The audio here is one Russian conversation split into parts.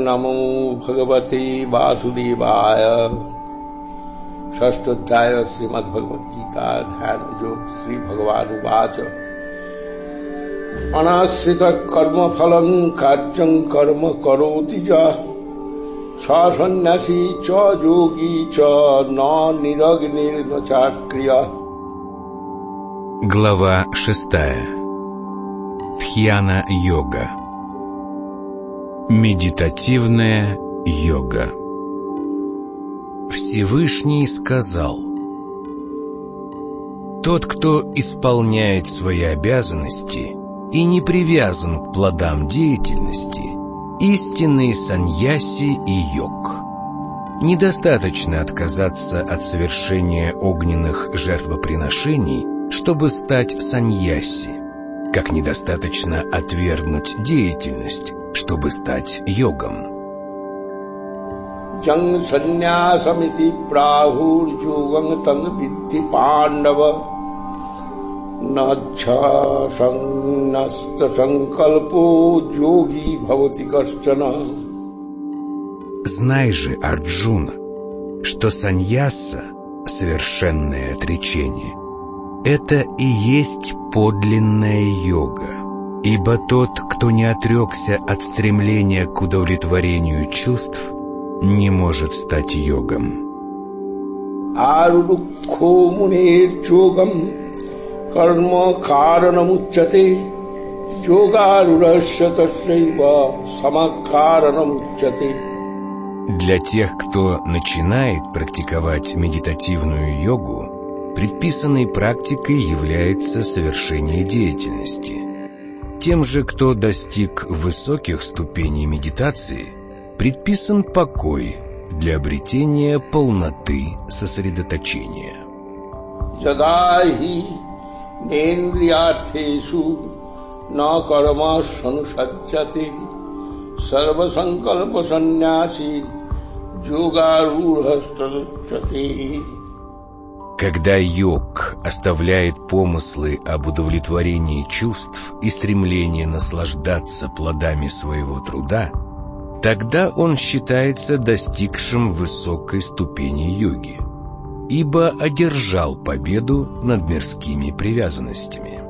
नमो भगवते वासुदेवाय षष्ठोध्याय श्रीमद्भगवद्गीता ध्यान योग श्री भगवान उवाच अनाश्रित कर्म फलं कार्यं कर्म करोति च सन्न्यासी च योगी च न निरग्निर्न चाक्रिय Глава шестая. Тхьяна-йога. Медитативная йога. Всевышний сказал, «Тот, кто исполняет свои обязанности и не привязан к плодам деятельности, истинный саньяси и йог. Недостаточно отказаться от совершения огненных жертвоприношений, чтобы стать саньяси как недостаточно отвергнуть деятельность, чтобы стать йогом. Знай же, Арджуна, что саньяса, совершенное отречение, это и есть подлинная йога. Ибо тот, кто не отрекся от стремления к удовлетворению чувств, не может стать йогом. Арудукхо мунирчогам карма каранамуччате йогарурасya тасяйва самакаранамуччате Для тех, кто начинает практиковать медитативную йогу, Предписанной практикой является совершение деятельности. Тем же, кто достиг высоких ступеней медитации, предписан покой для обретения полноты сосредоточения. Жадахи нендрiyartheshu на карма санусаджати сарвасанкалпа санняси йогарурхастадучати когда йог оставляет помыслы об удовлетворении чувств и стремление наслаждаться плодами своего труда, тогда он считается достигшим высокой ступени йоги, ибо одержал победу над мирскими привязанностями.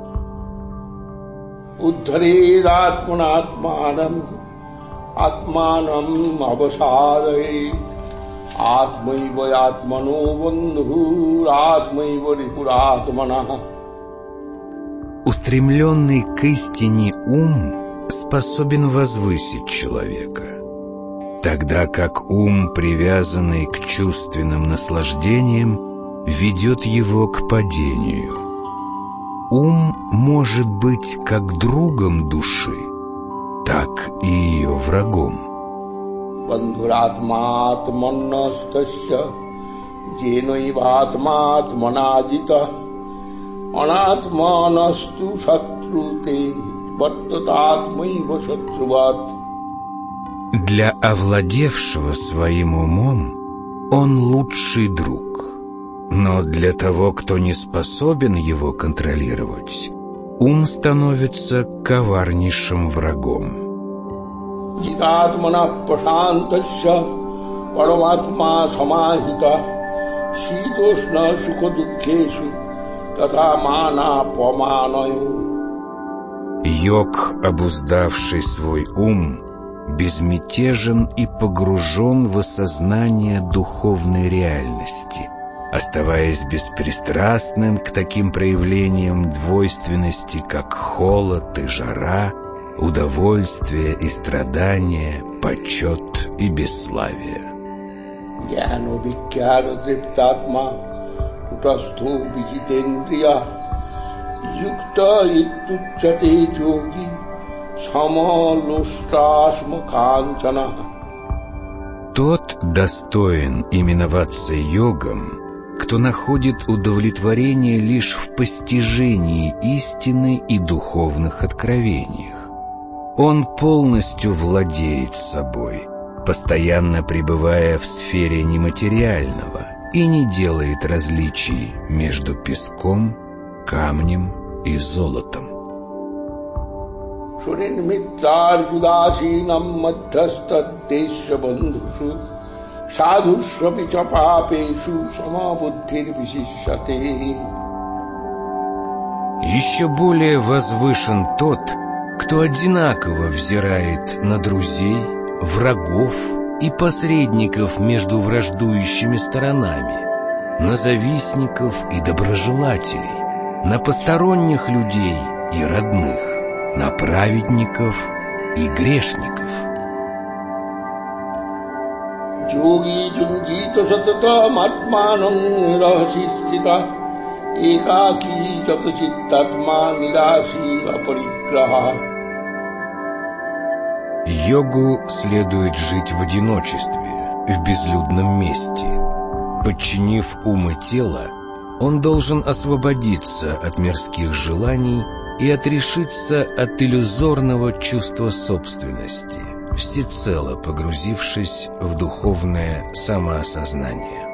атманам আত্মৈব আত্মনো বন্ধুর আত্মৈব রিপুরাত্মনা Устремленный к истине ум способен возвысить человека, тогда как ум, привязанный к чувственным наслаждениям, ведет его к падению. Ум может быть как другом души, так и ее врагом. बन्धुरात्मात्मन्नस्तस्य येनैवात्मात्मनाजितः अनात्मानस्तु शत्रुते वर्ततात्मैव शत्रुवत् Для овладевшего своим умом он лучший друг. Но для того, кто не способен его контролировать, ум становится коварнейшим врагом. जितात्मना प्रशान्तस्य परमात्मा समाहिता शीतोष्ण सुख दुःखेषु तथा मानापमानयो Йог, обуздавший свой ум, безмятежен и погружен в осознание духовной реальности, оставаясь беспристрастным к таким проявлениям двойственности, как холод и жара, удовольствие и страдание, почет и бесславие. জ্ঞান বিজ্ঞান তৃপ্তাত্মা কুটস্থ বিজিতেন্দ্রিয়া যুক্ত ইত্যুচ্যতে যোগী সমলোষ্টাশ্ম কাঞ্চনা Тот достоин именоваться йогом, кто находит удовлетворение лишь в постижении истины и духовных откровениях. Он полностью владеет собой, постоянно пребывая в сфере нематериального и не делает различий между песком, камнем и золотом. Еще более возвышен тот, кто одинаково взирает на друзей, врагов и посредников между враждующими сторонами, на завистников и доброжелателей, на посторонних людей и родных, на праведников и грешников. Джоги джунгито сататам атманам рахисита एकाकी जपचित्तात्मा निराशी अपरिग्रहा Йогу следует жить в одиночестве, в безлюдном месте. Подчинив ум и тело, он должен освободиться от мирских желаний и отрешиться от иллюзорного чувства собственности, всецело погрузившись в духовное самоосознание.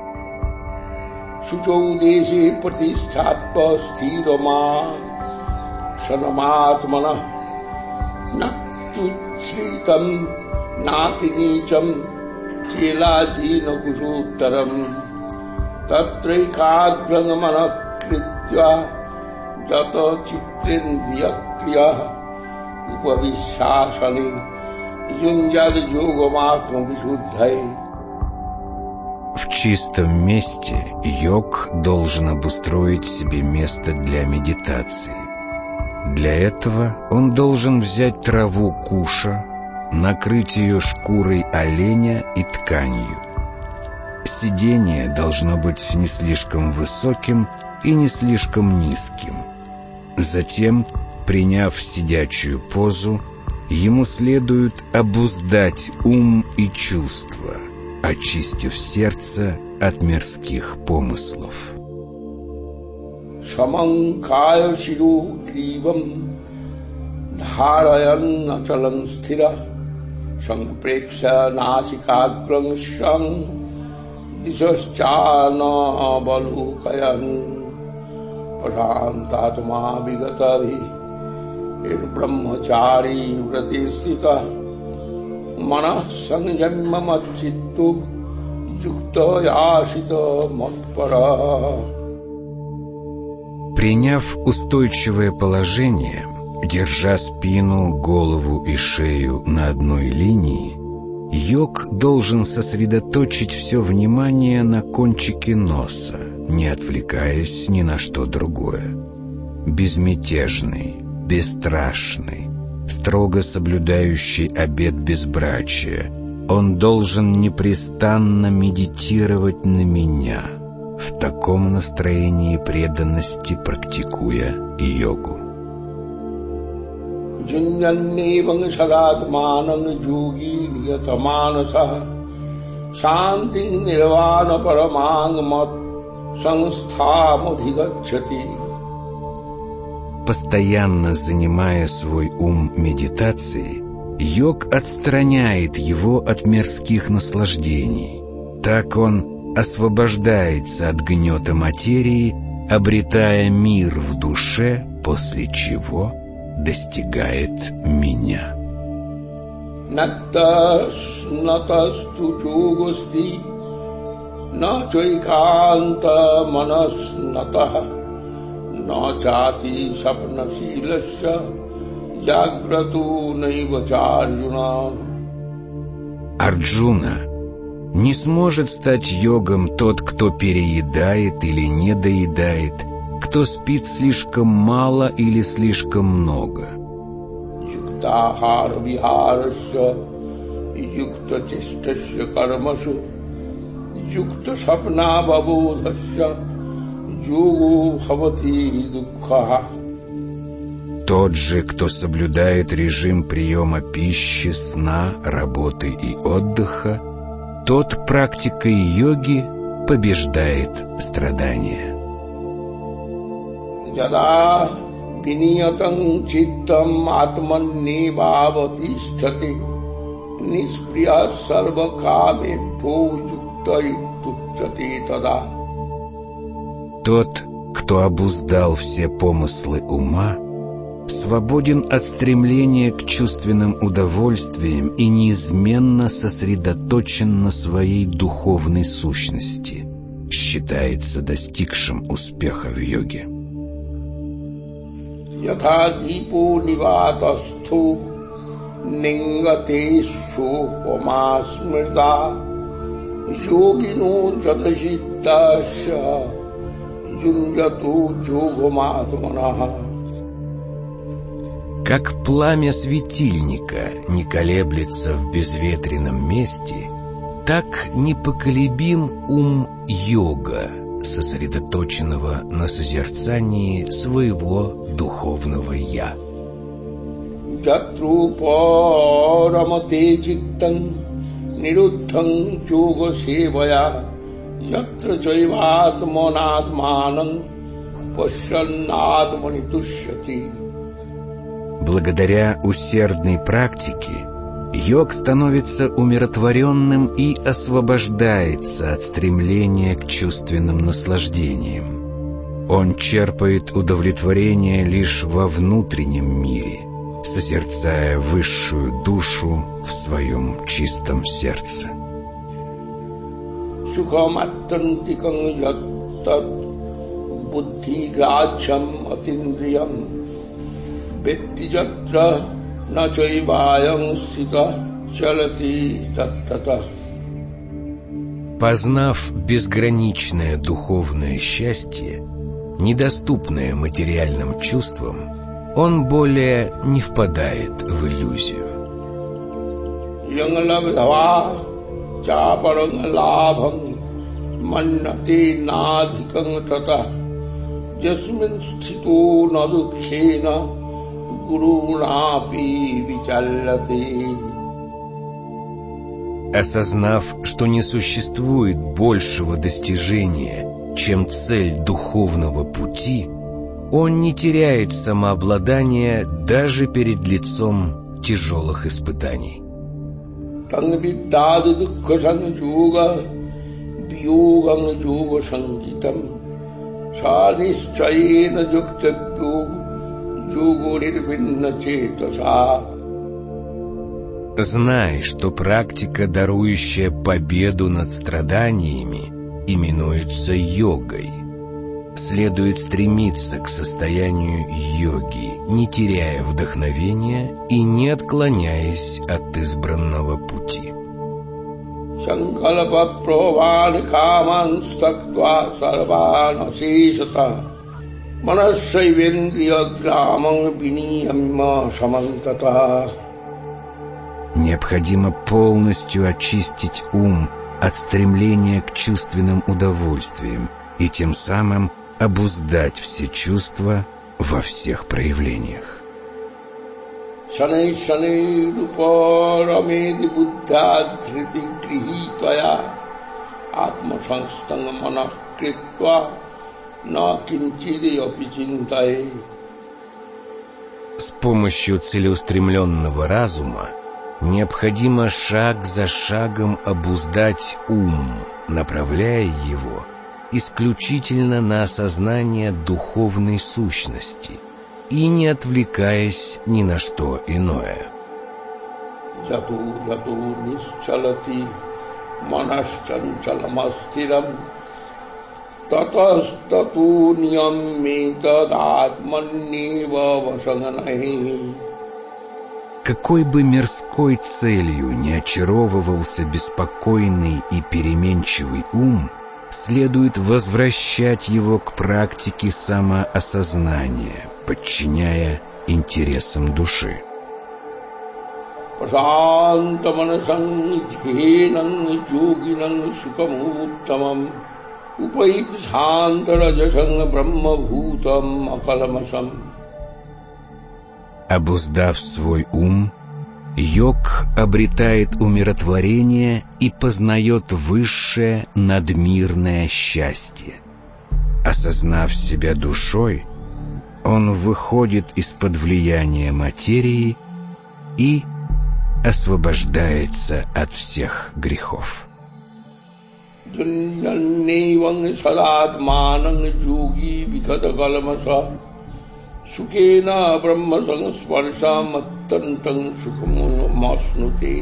शुचौ देशे प्रतिष्ठा स्थिरमा सनमात्मनः न तुच्छ्रितम् नातिनीचम् चेलाचीनकुशोत्तरम् तत्रैकाग्रगमनः कृत्वा जत चित्रेन्द्रियक्रियः उपविशासने युञ्जद्योगमात्मविशुद्धये в чистом месте йог должен обустроить себе место для медитации. Для этого он должен взять траву куша, накрыть ее шкурой оленя и тканью. Сидение должно быть не слишком высоким и не слишком низким. Затем, приняв сидячую позу, ему следует обуздать ум и чувства, очистив сердце от мирских помыслов. Саманкая Сиру Гривам धारयन् अचलम् स्थिरः सम्प्रेक्ष नासिकाग्रम् शम् दिशश्चानवलोकयन् प्रशान्तात्मा विगतभिर्ब्रह्मचारी व्रते स्थितः मन संयमचित्तु युक्त яшит матпара. Приняв устойчивое положение, держа спину, голову и шею на одной линии, йог должен сосредоточить все внимание на кончике носа, не отвлекаясь ни на что другое. Безмятежный, бесстрашный, строго соблюдающий обет безбрачия. Он должен непрестанно медитировать на меня, в таком настроении преданности практикуя йогу. जुञ्जन्नेवं सदात्मानं योगी नियतमानसः शान्तिं निर्वाणपरमाङ्मत् संस्थामधिगच्छति Постоянно занимая свой ум медитацией, йог отстраняет его от мирских наслаждений. Так он освобождается от гнета материи, обретая мир в душе, после чего достигает меня. Натас, натасту чугусти, на чайканта манас натаха. न चाति स्वप्नशीलस्य जाग्रतो नैव चार्जुना. Арджуна не сможет стать йогом тот, кто переедает или недоедает, кто спит слишком мало или слишком много. Юктахар вихарасya, юкта чистасya кармасу, юкта сапна бабудасya, тот же, кто соблюдает режим приема пищи, сна, работы и отдыха, тот практикой йоги побеждает страдания. Яда сарвакаме бхо юкта юктучати тада Тот, кто обуздал все помыслы ума, свободен от стремления к чувственным удовольствиям и неизменно сосредоточен на своей духовной сущности, считается достигшим успеха в йоге. योगिनो जतचित्तास्य युञ्जतो योगमात्मनः как пламя светильника не колеблется в безветренном месте, так непоколебим ум йога, сосредоточенного на созерцании своего духовного «я». Чатрупарамате читтан यत्र चैवात्मनात्मानं пашанатмани тушати. Благодаря усердной практике йог становится умиротворенным и освобождается от стремления к чувственным наслаждениям. Он черпает удовлетворение лишь во внутреннем мире, созерцая высшую душу в своем чистом сердце. Познав безграничное духовное счастье, недоступное материальным чувствам, он более не впадает в иллюзию. Осознав, что не существует большего достижения, чем цель духовного пути, он не теряет самообладания даже перед лицом тяжелых испытаний. Знай, что практика, дарующая победу над страданиями, именуется йогой следует стремиться к состоянию йоги, не теряя вдохновения и не отклоняясь от избранного пути. Необходимо полностью очистить ум от стремления к чувственным удовольствиям и тем самым обуздать все чувства во всех проявлениях. शनै शनैरुपरमेदि बुद्ध्याधृति गृहीत्वया आत्मसंस्थं मनः कृत्वा न किञ्चिदपि चिन्तये С помощью целеустремленного разума необходимо шаг за шагом обуздать ум, направляя его – исключительно на осознание духовной сущности и не отвлекаясь ни на что иное. Какой бы мирской целью не очаровывался беспокойный и переменчивый ум, следует возвращать его к практике самоосознания, подчиняя интересам души. Обуздав свой ум, Йог обретает умиротворение и познает высшее надмирное счастье. Осознав себя душой, он выходит из-под влияния материи и освобождается от всех грехов. सुखेन ब्रह्म संस्पर्शम अत्यंतं सुखमाश्नुते.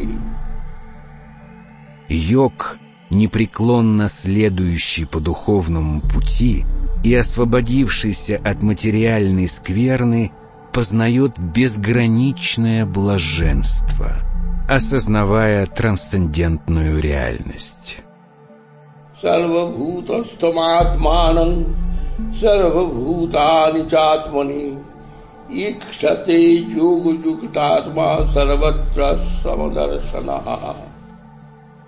Йог, непреклонно следующий по духовному пути и освободившийся от материальной скверны, познает безграничное блаженство, осознавая трансцендентную реальность. सर्वभूतानि चात्मनि ईक्षते युग युक्तात्मा सर्वत्र समदर्शनः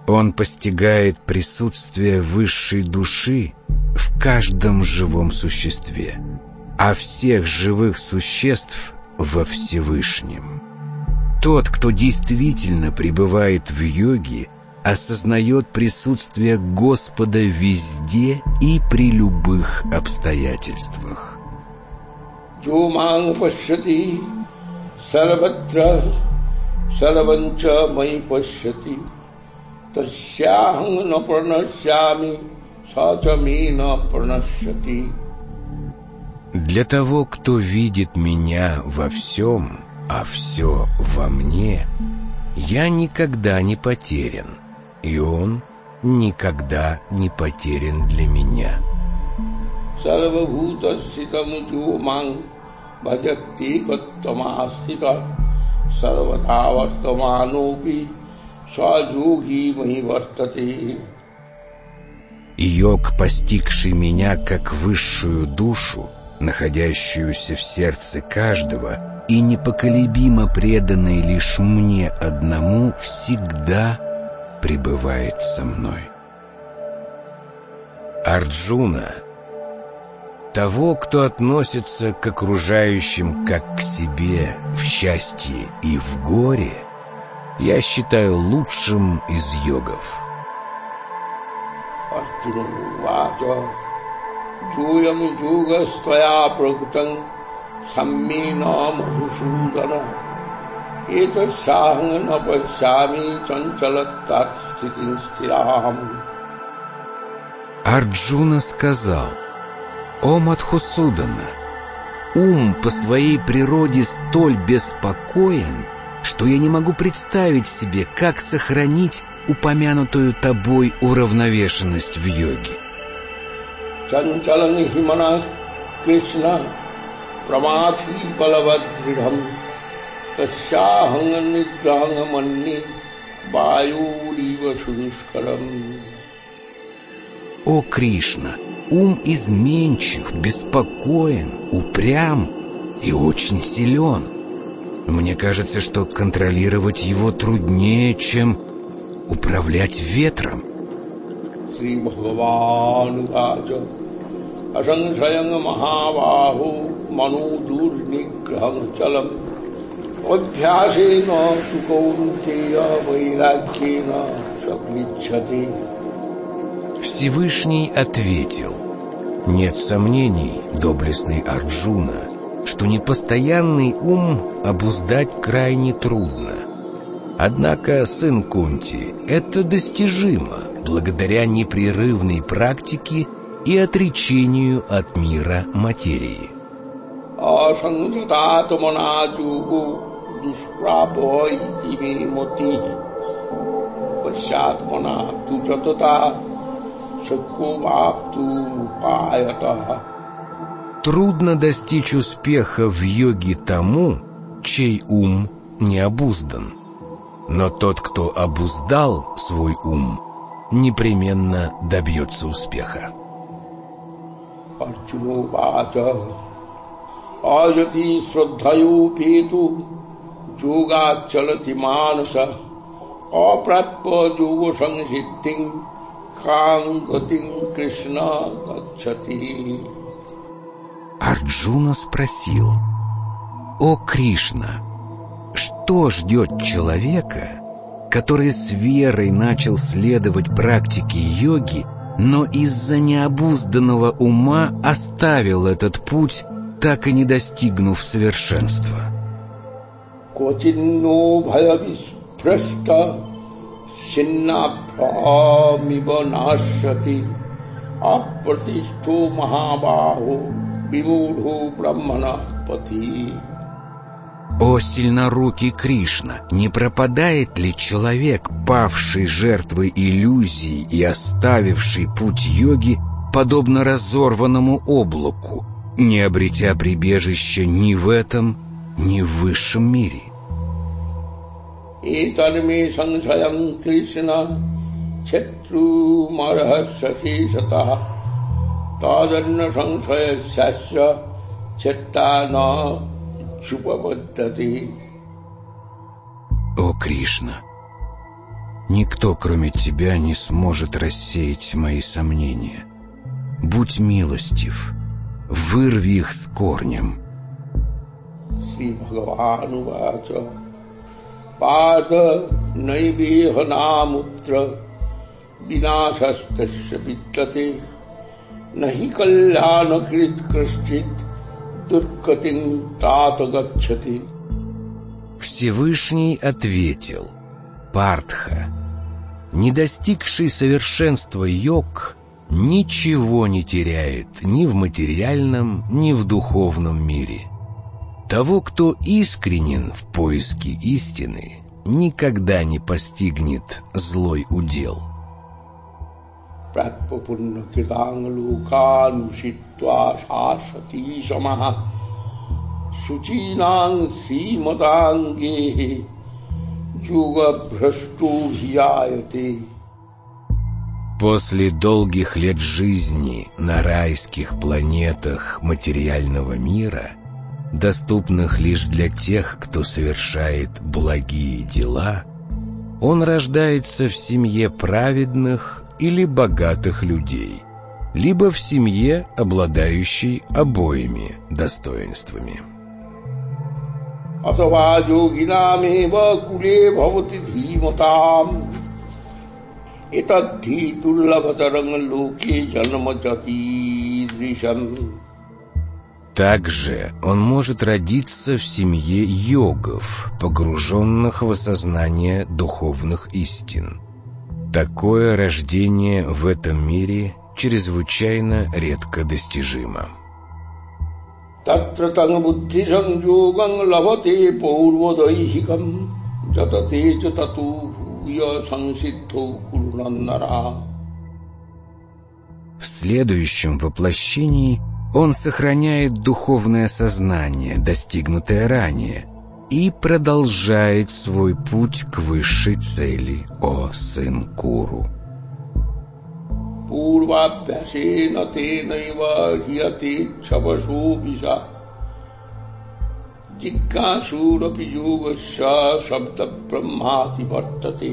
Он постигает присутствие высшей души в каждом живом существе, а всех живых существ во Всевышнем. Тот, кто действительно пребывает в йоге, осознает присутствие Господа везде и при любых обстоятельствах. Для того, кто видит меня во всем, а все во мне, я никогда не потерян и он никогда не потерян для меня. Йог, постигший меня как высшую душу, находящуюся в сердце каждого и непоколебимо преданный лишь мне одному, всегда пребывает со мной. Арджуна — того, кто относится к окружающим как к себе в счастье и в горе, я считаю лучшим из йогов. Арджуна Джуям джугастая практан саммина мадусудана एतत्साहं न पश्यामि चञ्चलत्तात् Арджуна сказал, «О Мадхусудана, ум по своей природе столь беспокоен, что я не могу представить себе, как сохранить упомянутую тобой уравновешенность в йоге». Чанчаланги химана Кришна Прамати Балавадридхам о Кришна, ум изменчив, беспокоен, упрям и очень силен. Мне кажется, что контролировать его труднее, чем управлять ветром. Шри Бхагаван Раджа Асангшаянга Махаваху Ману Дурниграхам Чалам अभ्यासेन तु कौन्तेय वैराग्येन च Всевышний ответил, «Нет сомнений, доблестный Арджуна, что непостоянный ум обуздать крайне трудно. Однако, сын Кунти, это достижимо благодаря непрерывной практике и отречению от мира материи. দুষ্প্রাবয় জীবে মতি পশ্চাৎমনা তু যততা Трудно достичь успеха в йоге тому, чей ум не обуздан. Но тот, кто обуздал свой ум, непременно добьется успеха. Арджуна योगाचलति मानस अप्राप्य योग संसिद्धि гати Кришна гачати. Арджуна спросил, «О Кришна, что ждет человека, который с верой начал следовать практике йоги, но из-за необузданного ума оставил этот путь, так и не достигнув совершенства?» क्वचिन्नो भयविस्पृष्ट छिन्नाभ्रामिव नाश्यति अप्रतिष्ठो महाबाहो विमूढ़ो ब्रह्मण पति О сильнорукий Кришна, не пропадает ли человек, павший жертвой иллюзий и оставивший путь йоги, подобно разорванному облаку, не обретя прибежища ни в этом, ни в высшем мире? एतन्मे संशयं कृष्ण शत्रुमर्हसशेषतः तदन्न संशयस्यास्य चेत्ता न чупабаддати. О, Кришна, никто, кроме Тебя, не сможет рассеять мои сомнения. Будь милостив, вырви их с корнем. Шри Бхагаванувача Пата найвеханамутра विनाशस्तस्य विद्यते न हि कल्याणकृत् कश्चित् दुर्गतिं तात गच्छति Всевышний ответил, Партха, не достигший совершенства йог ничего не теряет ни в материальном, ни в духовном мире. того, кто искренен в поиске истины, никогда не постигнет злой удел. После долгих лет жизни на райских планетах материального мира – доступных лишь для тех, кто совершает благие дела, он рождается в семье праведных или богатых людей, либо в семье, обладающей обоими достоинствами. अथवा योगिनामेव कुले भवति धीमताम् एतद्धि दुर्लभतरं लोके जन्मजतीदृशम् также он может родиться в семье йогов, погруженных в осознание духовных истин. Такое рождение в этом мире чрезвычайно редко достижимо. В следующем воплощении – он сохраняет духовное сознание, достигнутое ранее, и продолжает свой путь к высшей цели, о сын Куру. पूर्वाभ्यासेन तेनैव ह्रियते क्षवसोऽपिशा जिज्ञासूरपि योगस्य शब्दब्रह्माति वर्तते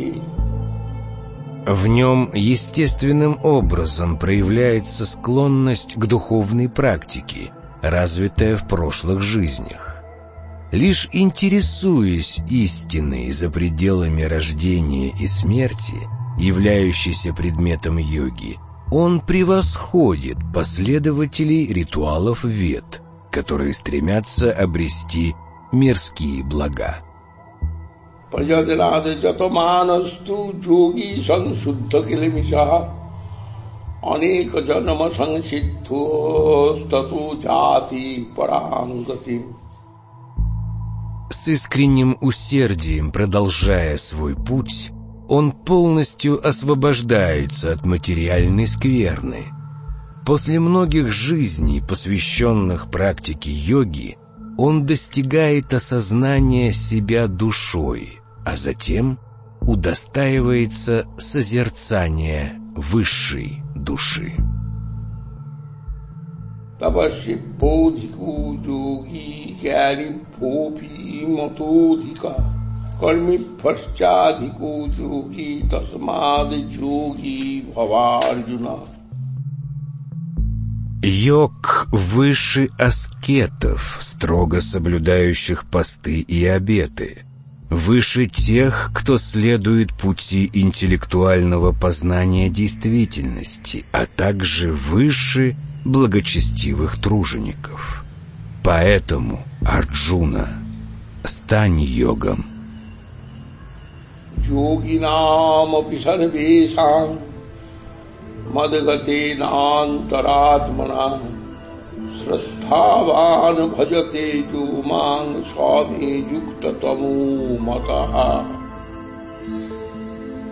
в нем естественным образом проявляется склонность к духовной практике, развитая в прошлых жизнях. Лишь интересуясь истиной за пределами рождения и смерти, являющейся предметом йоги, он превосходит последователей ритуалов вет, которые стремятся обрести мирские блага. প্রজদনাদ যত মানস্তু যোগী সংশুদ্ধ কিলমিষা অনেক জন্ম সংসিদ্ধস্তু জাতি পরাঙ্গতি С искренним усердием продолжая свой путь, он полностью освобождается от материальной скверны. После многих жизней, посвященных практике йоги, он достигает осознания себя душой – а затем удостаивается созерцания высшей души. Табаши подику дуги гяри попи мотодика, кальми пашчадику дуги тасмады джуги бхаварджуна. Йог выше аскетов, строго соблюдающих посты и обеты – выше тех, кто следует пути интеллектуального познания действительности, а также выше благочестивых тружеников. Поэтому, Арджуна, стань йогом. Йогинамапи сарвешам мадгатенантаратманам श्रद्धावान भजते जो मांग स्वामी युक्त तमो मतः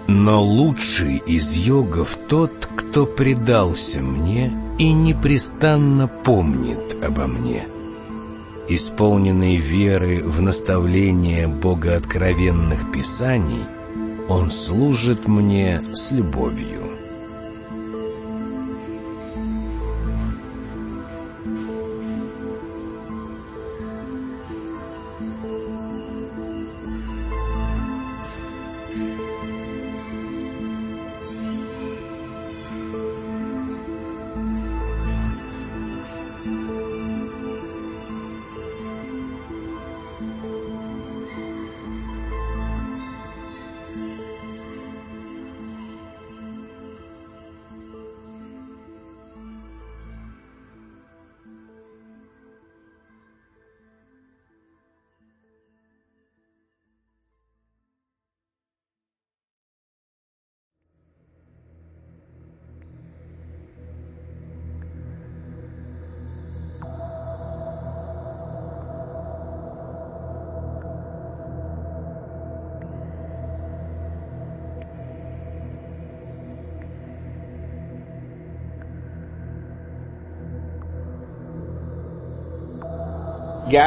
Но лучший из йогов тот, кто предался мне и непрестанно помнит обо мне. Исполненный веры в наставление богооткровенных писаний, он служит мне с любовью.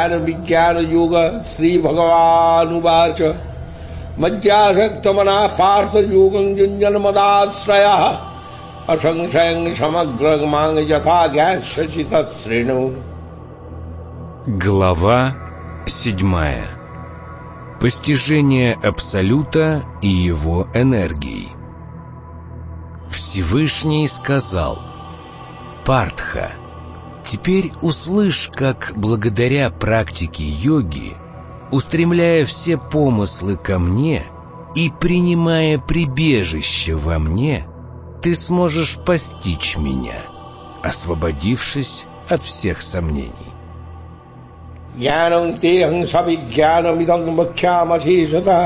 ज्ञान विज्ञान योग श्री भगवानुवाच मज्जाशक्तमना पार्थ योगं युञ्जन मदाश्रय असंशयं समग्र मांग यथा ज्ञास्यसि तत्शृणु Глава седьмая. Постижение Абсолюта и его энергии. Всевышний сказал, «Партха, Теперь услышь, как благодаря практике йоги, устремляя все помыслы ко мне и принимая прибежище во мне, ты сможешь постичь меня, освободившись от всех сомнений. ज्ञानं तेऽहं सविज्ञानमिदं वक्ष्यामधीशता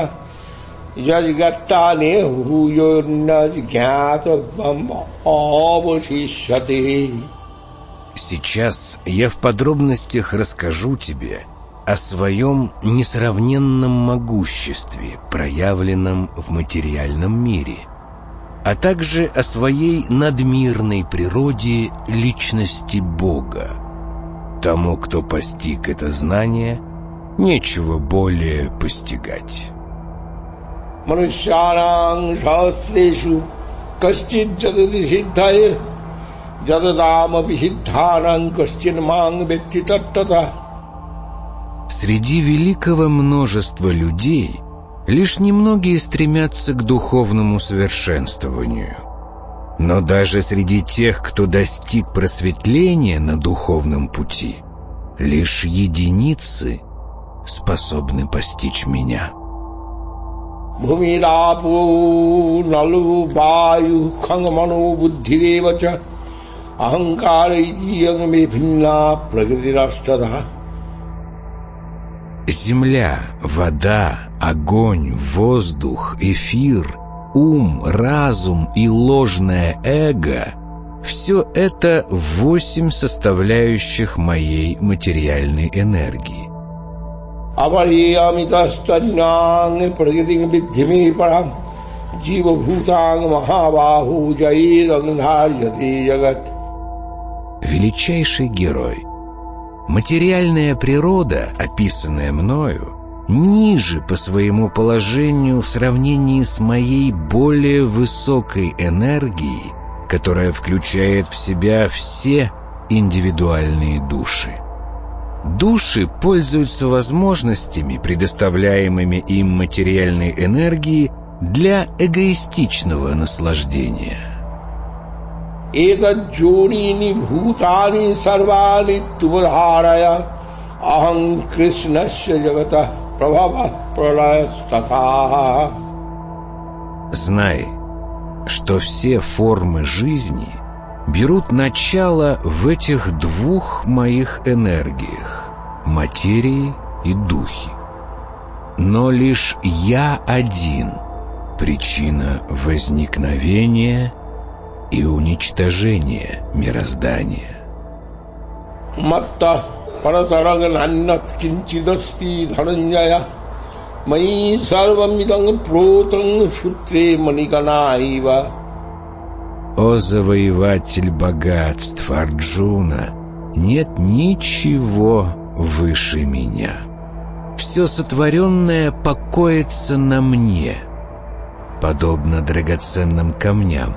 यद्गत्तानि भूयोर्न ज्ञातव्यम् अवशिष्यते Сейчас я в подробностях расскажу тебе о своем несравненном могуществе, проявленном в материальном мире, а также о своей надмирной природе личности Бога. Тому, кто постиг это знание, нечего более постигать. Манушаранг Среди великого множества людей лишь немногие стремятся к духовному совершенствованию. Но даже среди тех, кто достиг просветления на духовном пути, лишь единицы способны постичь меня. Бхумирапу налу хангману буддхиревача च अहङ्कार इति मे भिन्ना प्रकृतिराष्टधा Земля, вода, огонь, воздух, эфир, ум, разум и ложное эго — все это восемь составляющих моей материальной энергии. अपरेयमितस्तन्नाङ् प्रकृतिं विद्धि मे परम् जीवभूताङ् महाबाहु जयेदं धार्यते जगत् Величайший герой. Материальная природа, описанная мною, ниже по своему положению в сравнении с моей более высокой энергией, которая включает в себя все индивидуальные души. Души пользуются возможностями, предоставляемыми им материальной энергии для эгоистичного наслаждения. एतज्जोनीनि भूतानि सर्वाणि तुमधारय अहं कृष्णस्य जगतः प्रभवः प्रलयस्तथा Знай, что все формы жизни берут начало в этих двух моих энергиях — материи и духе. Но лишь я один — причина возникновения и уничтожение мироздания. Матта парасарагнанна кинчидасти дхананьяя Мои сарвамиданг протанг шутре маниканаива О завоеватель богатств Арджуна, нет ничего выше меня. Все сотворенное покоится на мне, подобно драгоценным камням,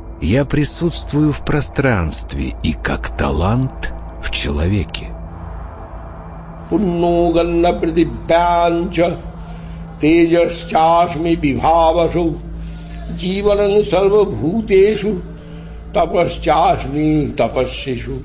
я присутствую в пространстве и как талант в человеке. तेजश्चास्मि विभावसु जीवनं सर्वभूतेषु तपश्चास्मि तपस्येषु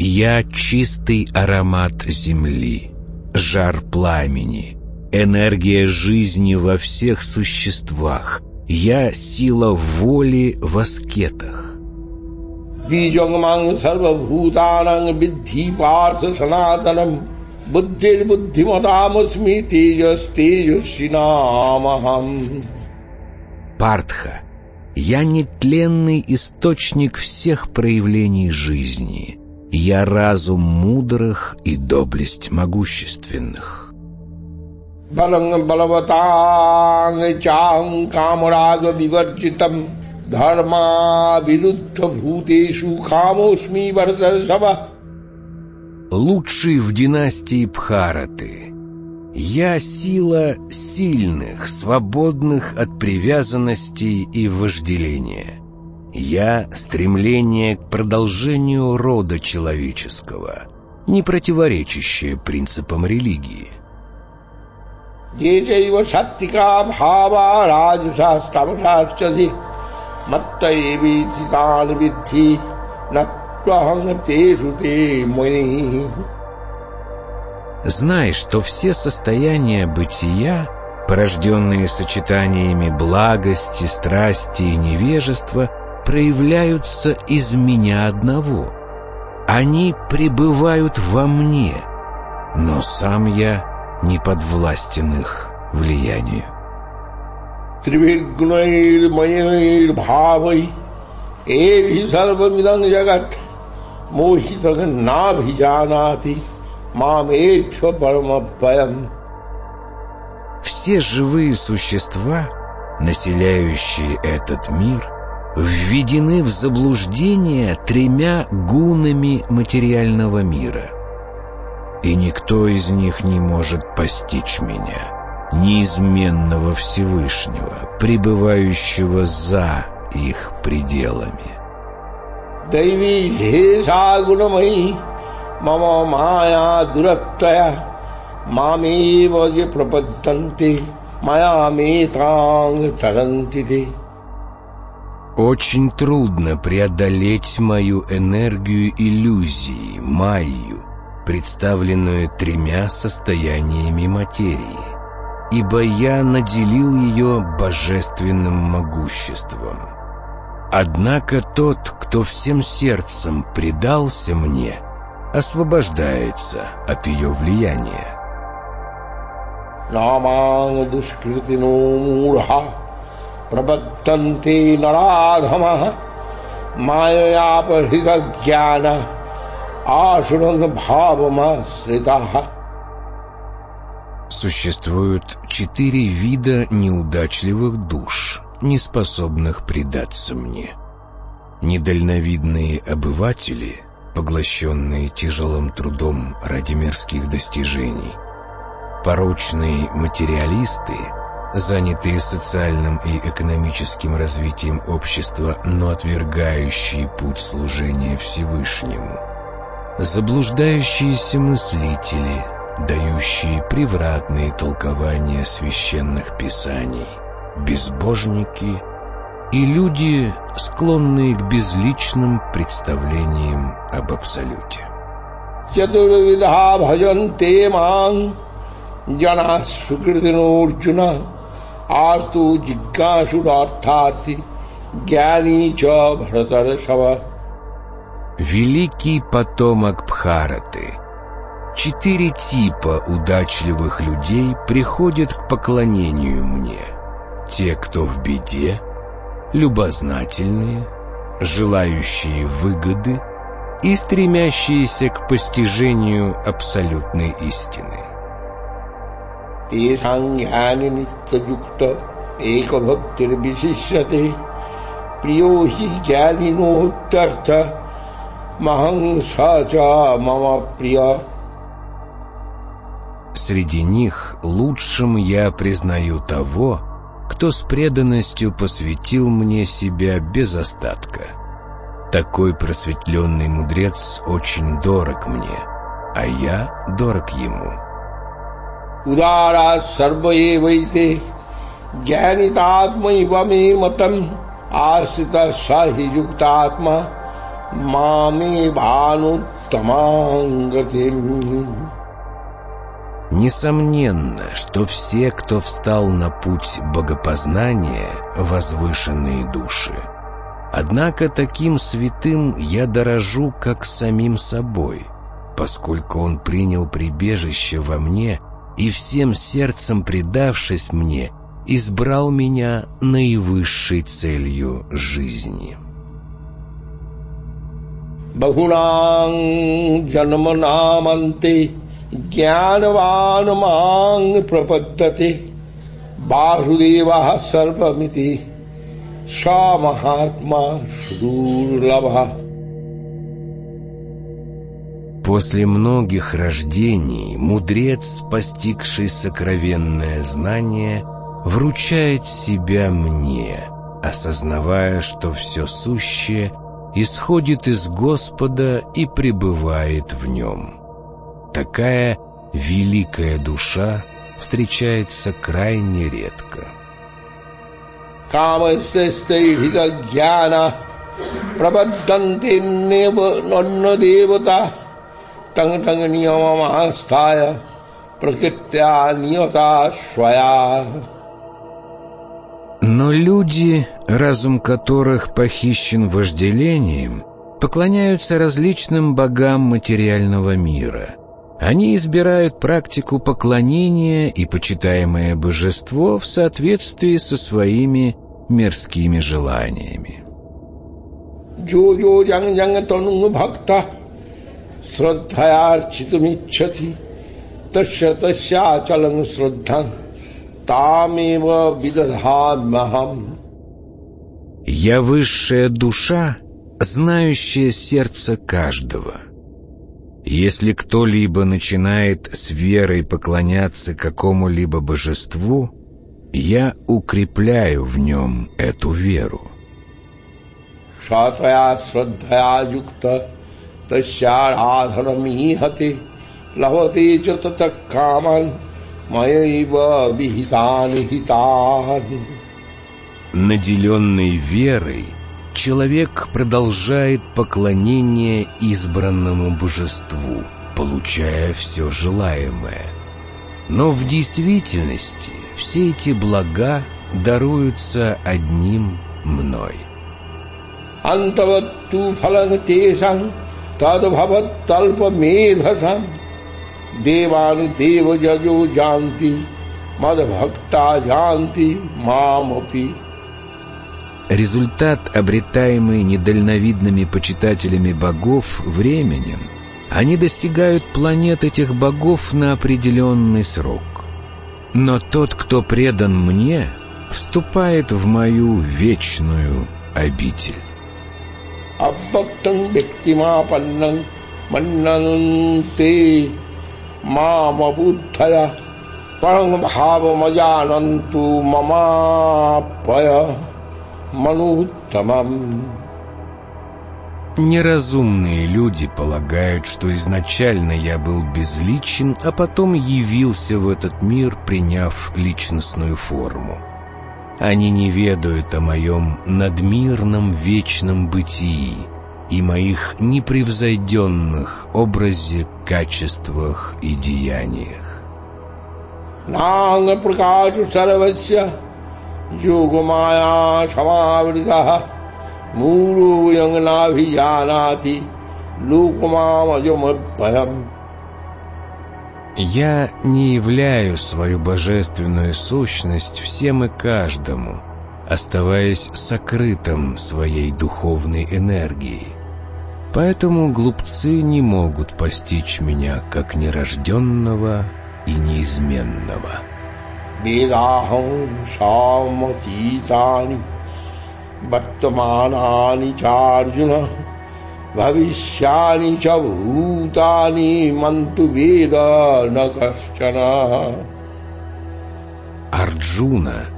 Я чистый аромат земли, жар пламени, энергия жизни во всех существах. Я сила воли в аскетах. बीजंगमं सर्वभूतानं विद्धि पार्थ सनातनं बुद्धिर्बुद्धिमतामस्मि तेजस्तेजस्विनामहम् Партха, я нетленный источник всех проявлений жизни. Я разум мудрых и доблесть могущественных. Балаватанг чам камраг виварджитам дharma вируддха бхутешу хамосми вардасава. Лучший в династии Бхараты. Я сила сильных, свободных от привязанностей и вожделения. Я — стремление к продолжению рода человеческого, не противоречащее принципам религии. Знай, что все состояния бытия, порожденные сочетаниями благости, страсти и невежества — проявляются из меня одного. Они пребывают во мне, но сам я не подвластен их влиянию. त्रिभिर्गुणैर्मयैर्भावै एवि सर्वमिदं जगत् मोहितः नाभिजानाति मामेभ्य परमभयम् Все живые существа, населяющие этот мир, введены в заблуждение тремя гунами материального мира. и никто из них не может постичь меня, неизменного Всевышнего, пребывающего за их пределами. мама майя дуратая, мамева пропаданте, моя метанг тарантите. Очень трудно преодолеть мою энергию иллюзии, майю, представленную тремя состояниями материи, ибо я наделил ее божественным могуществом. Однако тот, кто всем сердцем предался мне, освобождается от ее влияния. Наман प्रबद्धन्ते नराधमः माययापहृतज्ञान ашурангабхавамасритаха. Существуют четыре вида неудачливых душ, не способных предаться мне. Недальновидные обыватели, поглощенные тяжелым трудом ради мирских достижений, порочные материалисты — занятые социальным и экономическим развитием общества, но отвергающие путь служения Всевышнему. Заблуждающиеся мыслители, дающие превратные толкования священных писаний, безбожники и люди, склонные к безличным представлениям об Абсолюте. জ্ঞানী চ ভরতর সভা Великий потомок Бхараты. Четыре типа удачливых людей приходят к поклонению мне. Те, кто в беде, любознательные, желающие выгоды и стремящиеся к постижению абсолютной истины. Эко Маханса мама прия. Среди них лучшим я признаю того, кто с преданностью посвятил мне себя без остатка. Такой просветленный мудрец очень дорог мне, а я дорог ему. Удара сарбае вайте, гянитатма иваме матам, асита сахи юктатма, Мами Несомненно, что все, кто встал на путь богопознания, возвышенные души. Однако таким святым я дорожу, как самим собой, поскольку он принял прибежище во мне и всем сердцем предавшись мне, избрал меня наивысшей целью жизни». Бахунан джанманаманте ज्ञानवान मांग प्रपद्यते वासुदेव सर्वमिति स महात्मा सुदुर्लभ После многих рождений мудрец, постигший сокровенное знание, вручает себя мне, осознавая, что все сущее исходит из Господа и пребывает в нем. Такая великая душа встречается крайне редко. ज्ञान प्रबद्धन्ते देवता टंग टंग नियममास्थाय प्रकृत्या नियता स्वया но люди, разум которых похищен вожделением, поклоняются различным богам материального мира – они избирают практику поклонения и почитаемое божество в соответствии со своими мирскими желаниями. Я высшая душа, знающая сердце каждого — если кто-либо начинает с верой поклоняться какому-либо божеству, я укрепляю в нем эту веру. Наделенный верой, человек продолжает поклонение избранному божеству, получая все желаемое. Но в действительности все эти блага даруются одним мной. Антаватту фалангтешам тадбхаватталпамедхасам девани деважажо джанти мадбхакта джанти мамапи Результат, обретаемый недальновидными почитателями богов, временен. Они достигают планет этих богов на определенный срок. Но тот, кто предан мне, вступает в мою вечную обитель. Мама мануттамам. Неразумные люди полагают, что изначально я был безличен, а потом явился в этот мир, приняв личностную форму. Они не ведают о моем надмирном вечном бытии, и моих непревзойденных образе, качествах и деяниях. Нанга сарвасya йогамая самаврита муру янгнавиянати лукмамаджамабхаям я не являю свою божественную сущность всем и каждому, оставаясь сокрытым своей духовной энергией. Поэтому глупцы не могут постичь меня как нерожденного и неизменного. Ведахам саматитани Бхаттаманани чарджуна Бхавишяни ча бхутани манту веда на Арджуна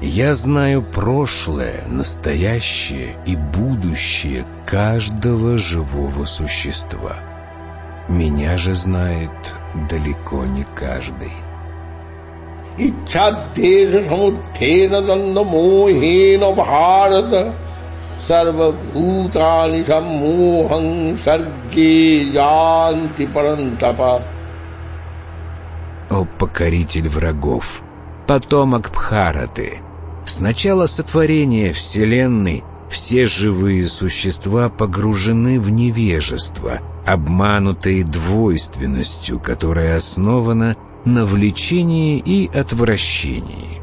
я знаю прошлое, настоящее и будущее каждого живого существа. Меня же знает далеко не каждый. ইচ্ছাদ্দেশ সমুত্থেন দণ্ডমোহেন О покоритель врагов, потомок Пхараты, с начала сотворения Вселенной все живые существа погружены в невежество, обманутые двойственностью, которая основана на влечении и отвращении.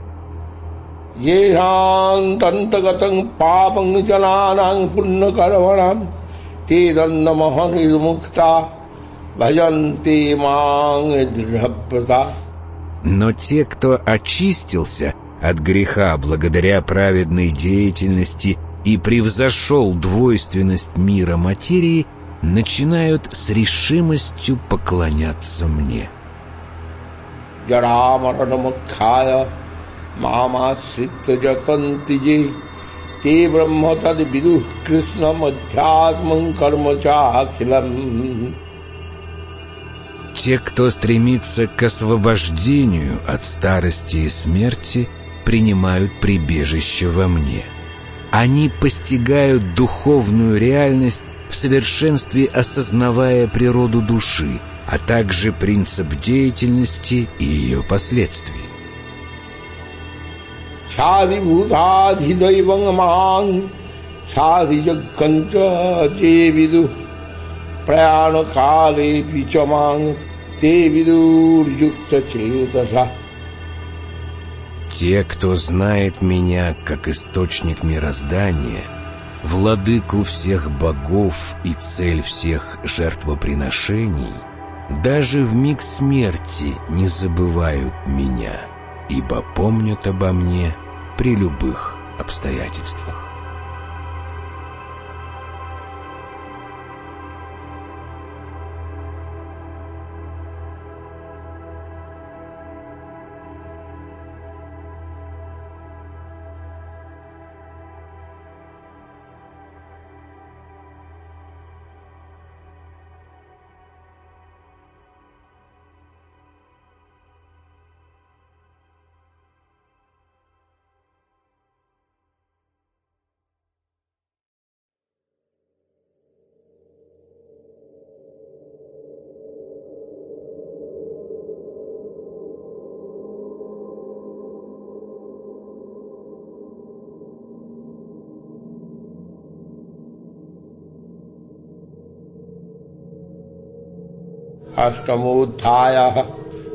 Но те, кто очистился от греха благодаря праведной деятельности и превзошел двойственность мира материи, начинают с решимостью поклоняться мне. Те, кто стремится к освобождению от старости и смерти, принимают прибежище во мне. Они постигают духовную реальность в совершенстве осознавая природу души, а также принцип деятельности и ее последствий. Те, кто знает меня как источник мироздания, владыку всех богов и цель всех жертвоприношений — даже в миг смерти не забывают меня, ибо помнят обо мне при любых обстоятельствах. अष्टमोध्याय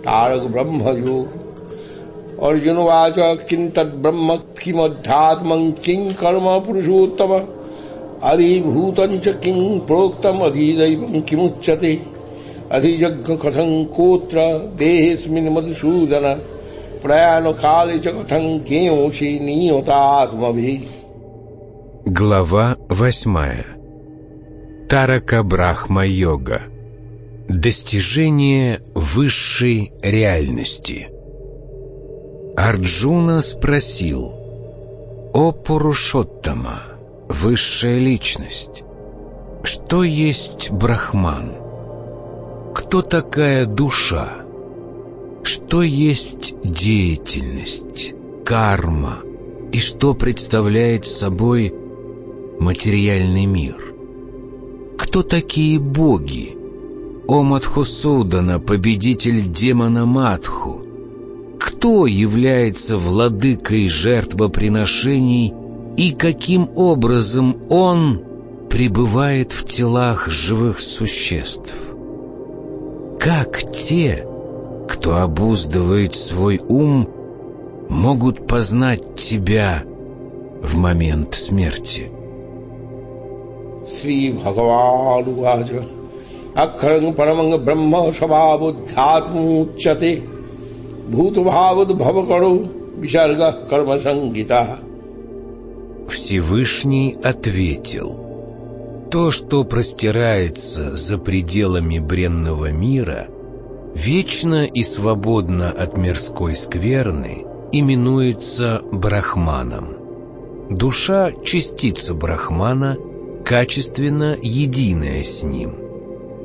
तारक ब्रह्म योग अर्जुन वाच किं तद्ब्रह्म किमध्यात्मं किं कर्म पुरुषोत्तम अधिभूतं च किं प्रोक्तम अधिदैवं किमुच्यते अधियज्ञ कथं कोत्र देहेऽस्मिन् मधुसूदन प्रयाणकाले च कथं ज्ञेयोषि नियतात्मभिः Глава восьмая. Тарака Брахма Йога Достижение высшей реальности Арджуна спросил «О Пурушоттама, высшая личность, что есть Брахман? Кто такая душа? Что есть деятельность, карма и что представляет собой материальный мир?» кто такие боги? О Мадхусудана, победитель демона Матху, кто является владыкой жертвоприношений и каким образом он пребывает в телах живых существ? Как те, кто обуздывает свой ум, могут познать тебя в момент смерти? Сри Бхагаван Акхарам Параманга Брахма Шабабудхатмучате Бхутабхавад Бхавакаро Вишарга Карма Сангита Всевышний ответил То, что простирается за пределами бренного мира, вечно и свободно от мирской скверны, именуется Брахманом. Душа — частица Брахмана, качественно единая с ним —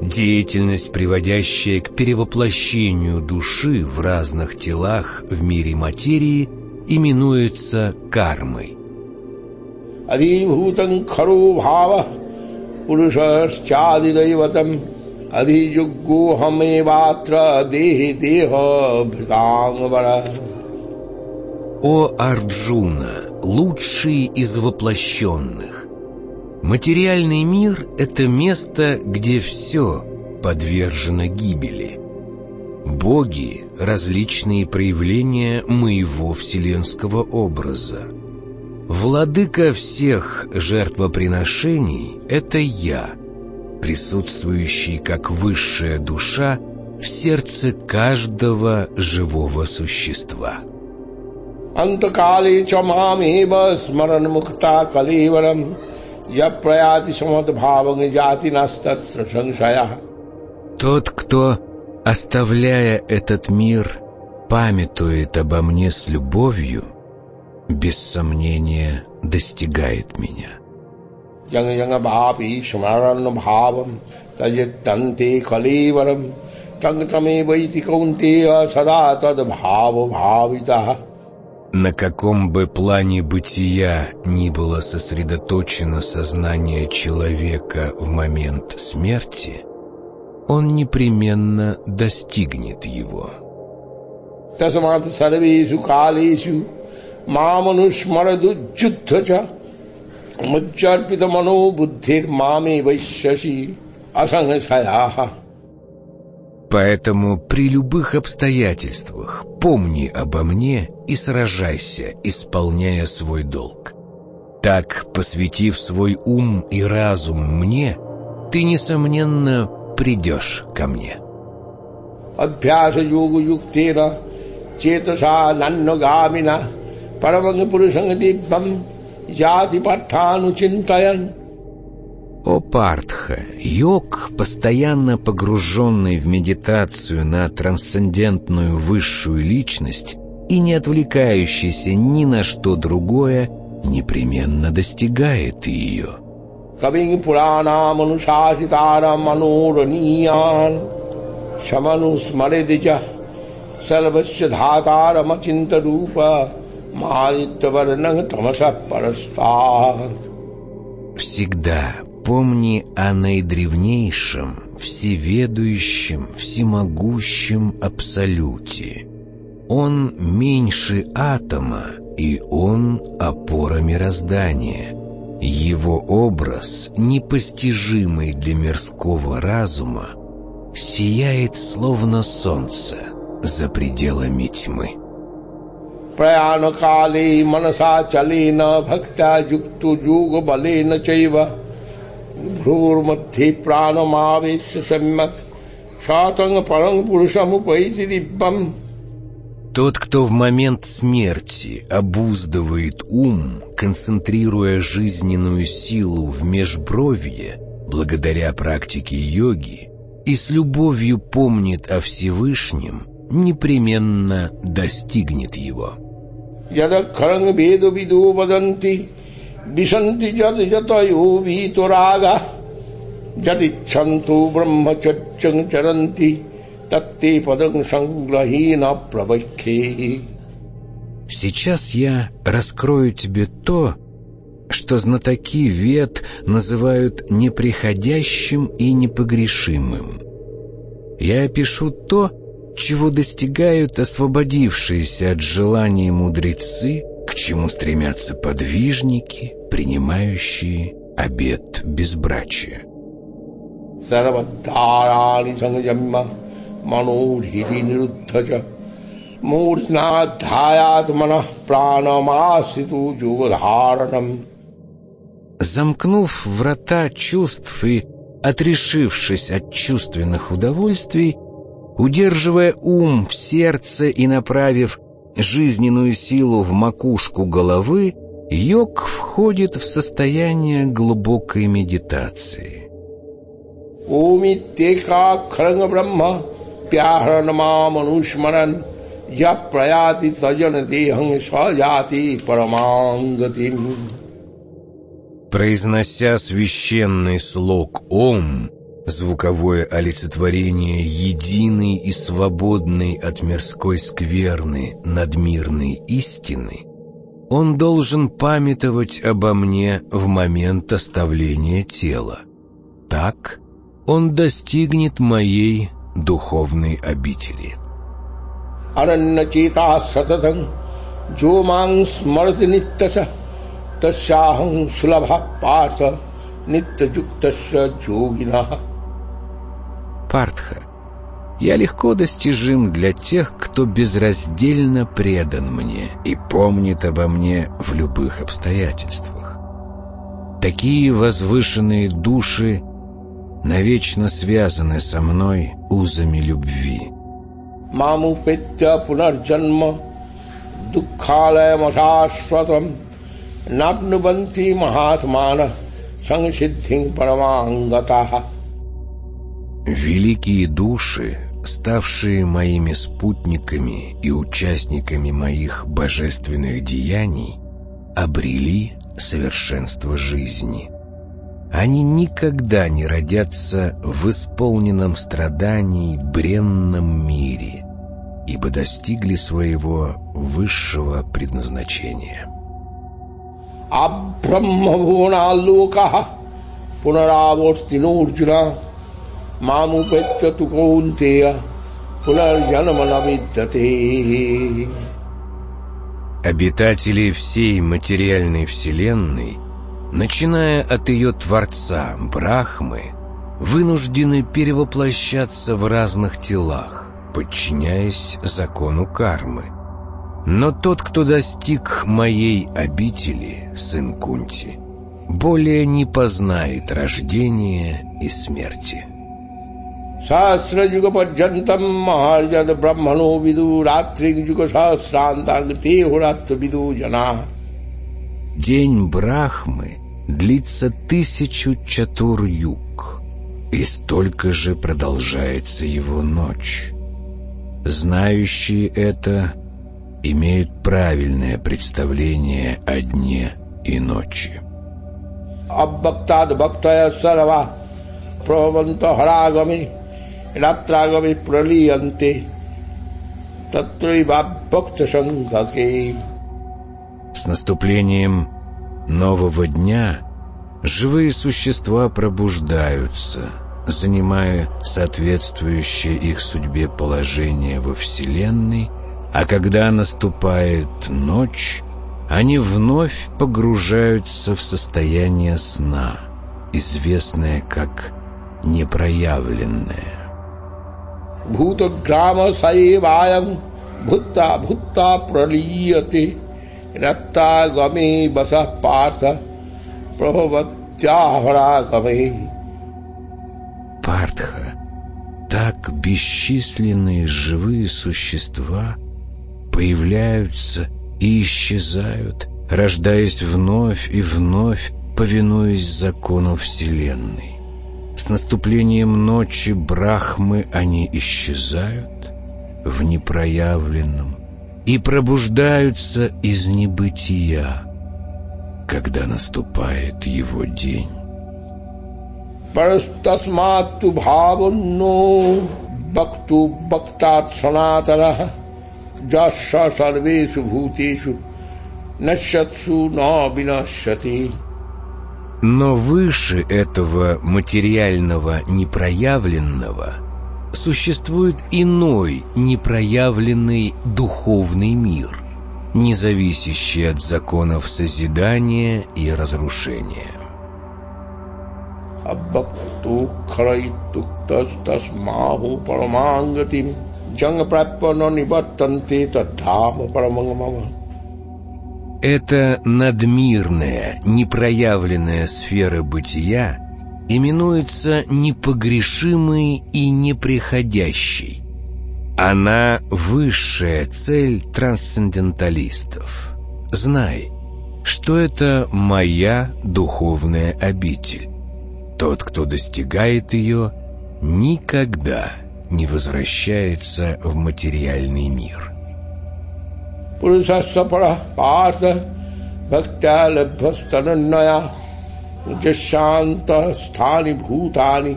Деятельность, приводящая к перевоплощению души в разных телах в мире материи, именуется кармой. Адибхутам хару бхава пурушашчадидайватам адиюггухамеватра дехи деха бхритангвара. О Арджуна, лучший из воплощенных, Материальный мир — это место, где все подвержено гибели. Боги — различные проявления моего вселенского образа. Владыка всех жертвоприношений — это я, присутствующий как высшая душа в сердце каждого живого существа. Антакали чамамева смаран мукта я праяти самадбхаванга джати настатра сангшая. Тот, кто, оставляя этот мир, памятует обо мне с любовью, без сомнения достигает меня. Янга янга бхапи смарана бхавам тажеттанте каливарам тангтаме вайти каунтея сада тад бхава бхавитаха на каком бы плане бытия ни было сосредоточено сознание человека в момент смерти, он непременно достигнет его. Тасмат сарвешу калешу маманусмарадуджуттача мജ്ජарпита мано буддхир маме вайшаши асангасаяха Поэтому при любых обстоятельствах помни обо мне и сражайся, исполняя свой долг. Так, посвятив свой ум и разум мне, ты, несомненно, придешь ко мне. Адбхяса йогу юктера четаса нанногамина параманга пурусанга диббам яти партану о Партха, йог, постоянно погруженный в медитацию на трансцендентную высшую личность и не отвлекающийся ни на что другое, непременно достигает ее. Кавинги Пурана Манушашитара Манураниян Шаманусмаредича Сарвасya Дхатара Мачинта Рупа Мадитаварнанг Тамаса Парастат Всегда Помни о наидревнейшем, всеведущем, всемогущем Абсолюте. Он меньше атома, и он опора мироздания. Его образ, непостижимый для мирского разума, сияет словно солнце за пределами тьмы. प्रयाणकाले मनसा चलेन भक्त्या युक्तो योगबलेन चैव भ्रूर्मध्ये प्राणमावेश सम्यक् шатанг паранг пурушамупаити диббам. Тот, кто в момент смерти обуздывает ум, концентрируя жизненную силу в межбровье, благодаря практике йоги, и с любовью помнит о Всевышнем, непременно достигнет его. यदक्षरं वेदविदो वदन्ति विशन्ति जद जतयो वीतुरागा यदिच्छन्तु ब्रह्मचर्यं चरन्ति तत्ते पदं संग्रहीन प्रवख्ये Сейчас я раскрою тебе то, что знатоки вет называют неприходящим и непогрешимым. Я опишу то, чего достигают освободившиеся от желаний мудрецы, к чему стремятся подвижники, принимающие обет безбрачия. Замкнув врата чувств и отрешившись от чувственных удовольствий, удерживая ум в сердце и направив жизненную силу в макушку головы, йог входит в состояние глубокой медитации. Омитека кранга брахма пяхранама манушмаран я праяти таджан дехам сваджати парамангатим Произнося священный слог «Ом», звуковое олицетворение единой и свободной от мирской скверны надмирной истины, он должен памятовать обо мне в момент оставления тела. Так он достигнет моей духовной обители. Тасяхам сулабха парса нитта джуктасya джогинах Пардха. Я легко достижим для тех, кто безраздельно предан мне и помнит обо мне в любых обстоятельствах. Такие возвышенные души навечно связаны со мной узами любви. Маму Мамупетя пунарджанма дукхалая машашватам напнубанти махатмана сангсиддхим парамангатаха Великие души, ставшие моими спутниками и участниками моих божественных деяний, обрели совершенство жизни. Они никогда не родятся в исполненном страданий бренном мире, ибо достигли своего высшего предназначения. Абраммавуна Пунаравостинурджина तु कौन्तेय पुनर्जन्म न विद्यते Обитатели всей материальной вселенной, начиная от ее Творца, Брахмы, вынуждены перевоплощаться в разных телах, подчиняясь закону кармы. Но тот, кто достиг моей обители, сын Кунти, более не познает рождения и смерти. सहस्रयुगपर्यन्तम् महार्यद ब्रह्मणो विदु रात्रियुगसहस्रान्ताङ् ते होरात्र विदु जनाः День Брахмы длится тысячу чатур-юг, и столько же продолжается его ночь. Знающие это имеют правильное представление о дне и ночи. अभक्ताद् भक्तय सर्वा प्रभवन्त हरागमे রাত্রাগমে প্রলীয়ন্তে С наступлением нового дня живые существа пробуждаются, занимая соответствующее их судьбе положение во Вселенной, а когда наступает ночь, они вновь погружаются в состояние сна, известное как непроявленное. भूतग्राम सैवायम् भूता भूता प्रलीयते रत्तागमे वसः पार्थ प्रभवत्याहरागमे Партха, так бесчисленные живые существа появляются и исчезают, рождаясь вновь и вновь, повинуясь закону Вселенной. С наступлением ночи Брахмы они исчезают в непроявленном и пробуждаются из небытия, когда наступает его день. परस्तस्मात्तु भावन्नो वक्तु वक्तात् सनातनः जस्य सर्वेषु भूतेषु नश्यत्सु न विनश्यति но выше этого материального непроявленного существует иной непроявленный духовный мир, не зависящий от законов созидания и разрушения. Эта надмирная, непроявленная сфера бытия именуется непогрешимой и неприходящей. Она высшая цель трансценденталистов. Знай, что это моя духовная обитель. Тот, кто достигает ее, никогда не возвращается в материальный мир. स्थानि भूतानि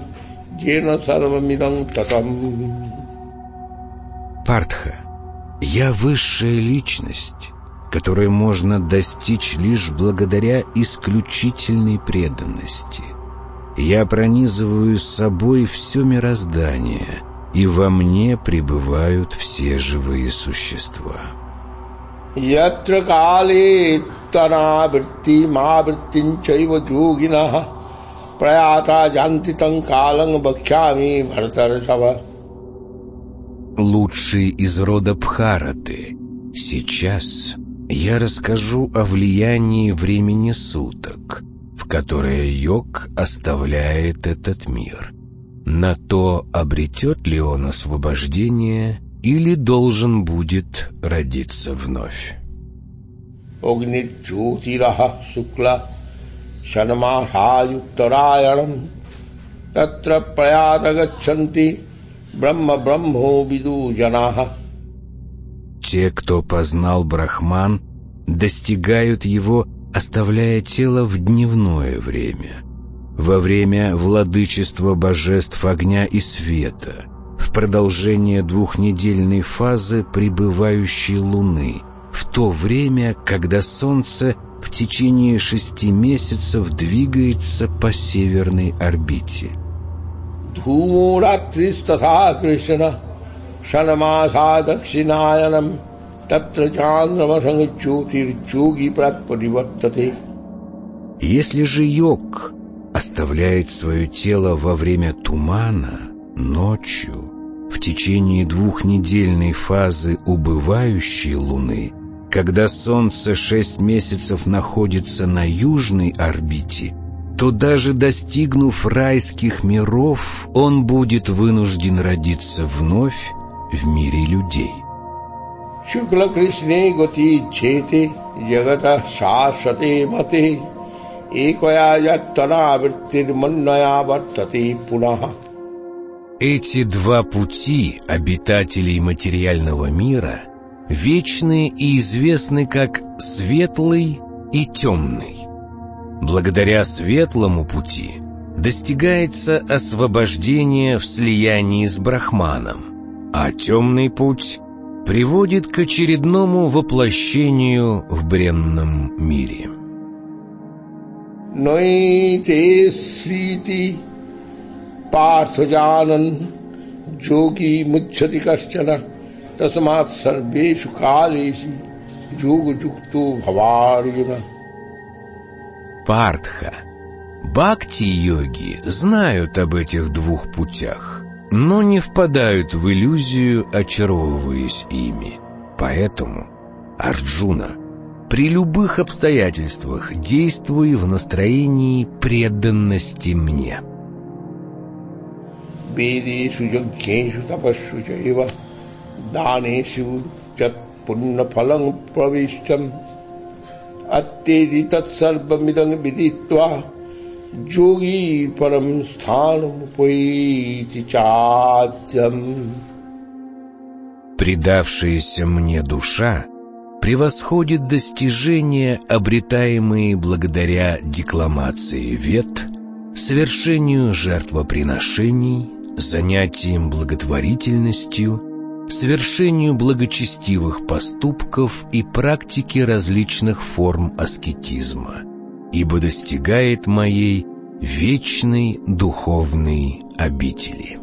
येन सर्वमिदं ततम् Партха, я высшая личность, которую можно достичь лишь благодаря исключительной преданности. Я пронизываю собой все мироздание, и во мне пребывают все живые существа. यत्र काले तनावृत्तिमावृत्तिञ्चैव योगिनः प्रयाता जानति तं कालं वक्ष्यामि भरतर्षभ Лучший из рода Бхараты. Сейчас я расскажу о влиянии времени суток, в которое йог оставляет этот мир. На то, обретет ли он освобождение или должен будет родиться вновь. Праята гачанти брахма брахмо виду джанаха. Те, кто познал Брахман, достигают его, оставляя тело в дневное время, во время владычества божеств огня и света — в продолжение двухнедельной фазы пребывающей Луны, в то время, когда Солнце в течение шести месяцев двигается по северной орбите. Если же йог оставляет свое тело во время тумана, ночью, в течение двухнедельной фазы убывающей Луны, когда Солнце шесть месяцев находится на южной орбите, то даже достигнув райских миров, он будет вынужден родиться вновь в мире людей. Чети ягата шашате мате экая яттана вриттир манная вартати пунаха эти два пути обитателей материального мира вечны и известны как светлый и темный. Благодаря светлому пути достигается освобождение в слиянии с Брахманом, а темный путь приводит к очередному воплощению в бренном мире. Нойте свити पार्थ जानन जोगी मुच्छति कश्चन तस्मात् सर्वेषु कालेषु योग जुक्तो भवार्जुन Партха. Бхакти-йоги знают об этих двух путях, но не впадают в иллюзию, очаровываясь ими. Поэтому, Арджуна, при любых обстоятельствах действуй в настроении преданности мне. वेदेषु यज्ञेषु तपस्सु चैव दानेषु च पुण्यफलं प्रविष्टम् अत्येदि तत्सर्वमिदं विदित्वा योगी परम स्थानमुपैति चाद्यम् Предавшаяся мне душа превосходит достижения, обретаемые благодаря декламации вет, совершению жертвоприношений, занятием благотворительностью совершению благочестивых поступков и практике различных форм аскетизма, ибо достигает моей вечной духовной обители.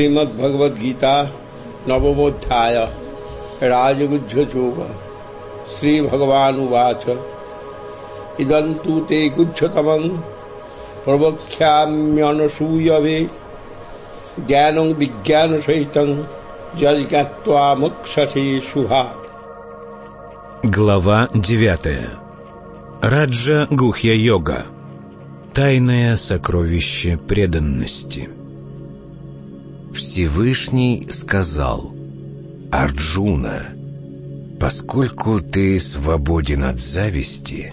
श्रीमद् भगवद गीता नवमोध्याय राजगुज्य चोग श्री भगवान उवाच इदंतु ते गुच्छतमं प्रवक्ष्याम्यनसूयवे ज्ञानं विज्ञानसहितं यज्ञत्वा मुक्षसे शुभा Глава девятая. Раджа Гухья Йога. Тайное сокровище преданности. Всевышний сказал, «Арджуна, поскольку ты свободен от зависти,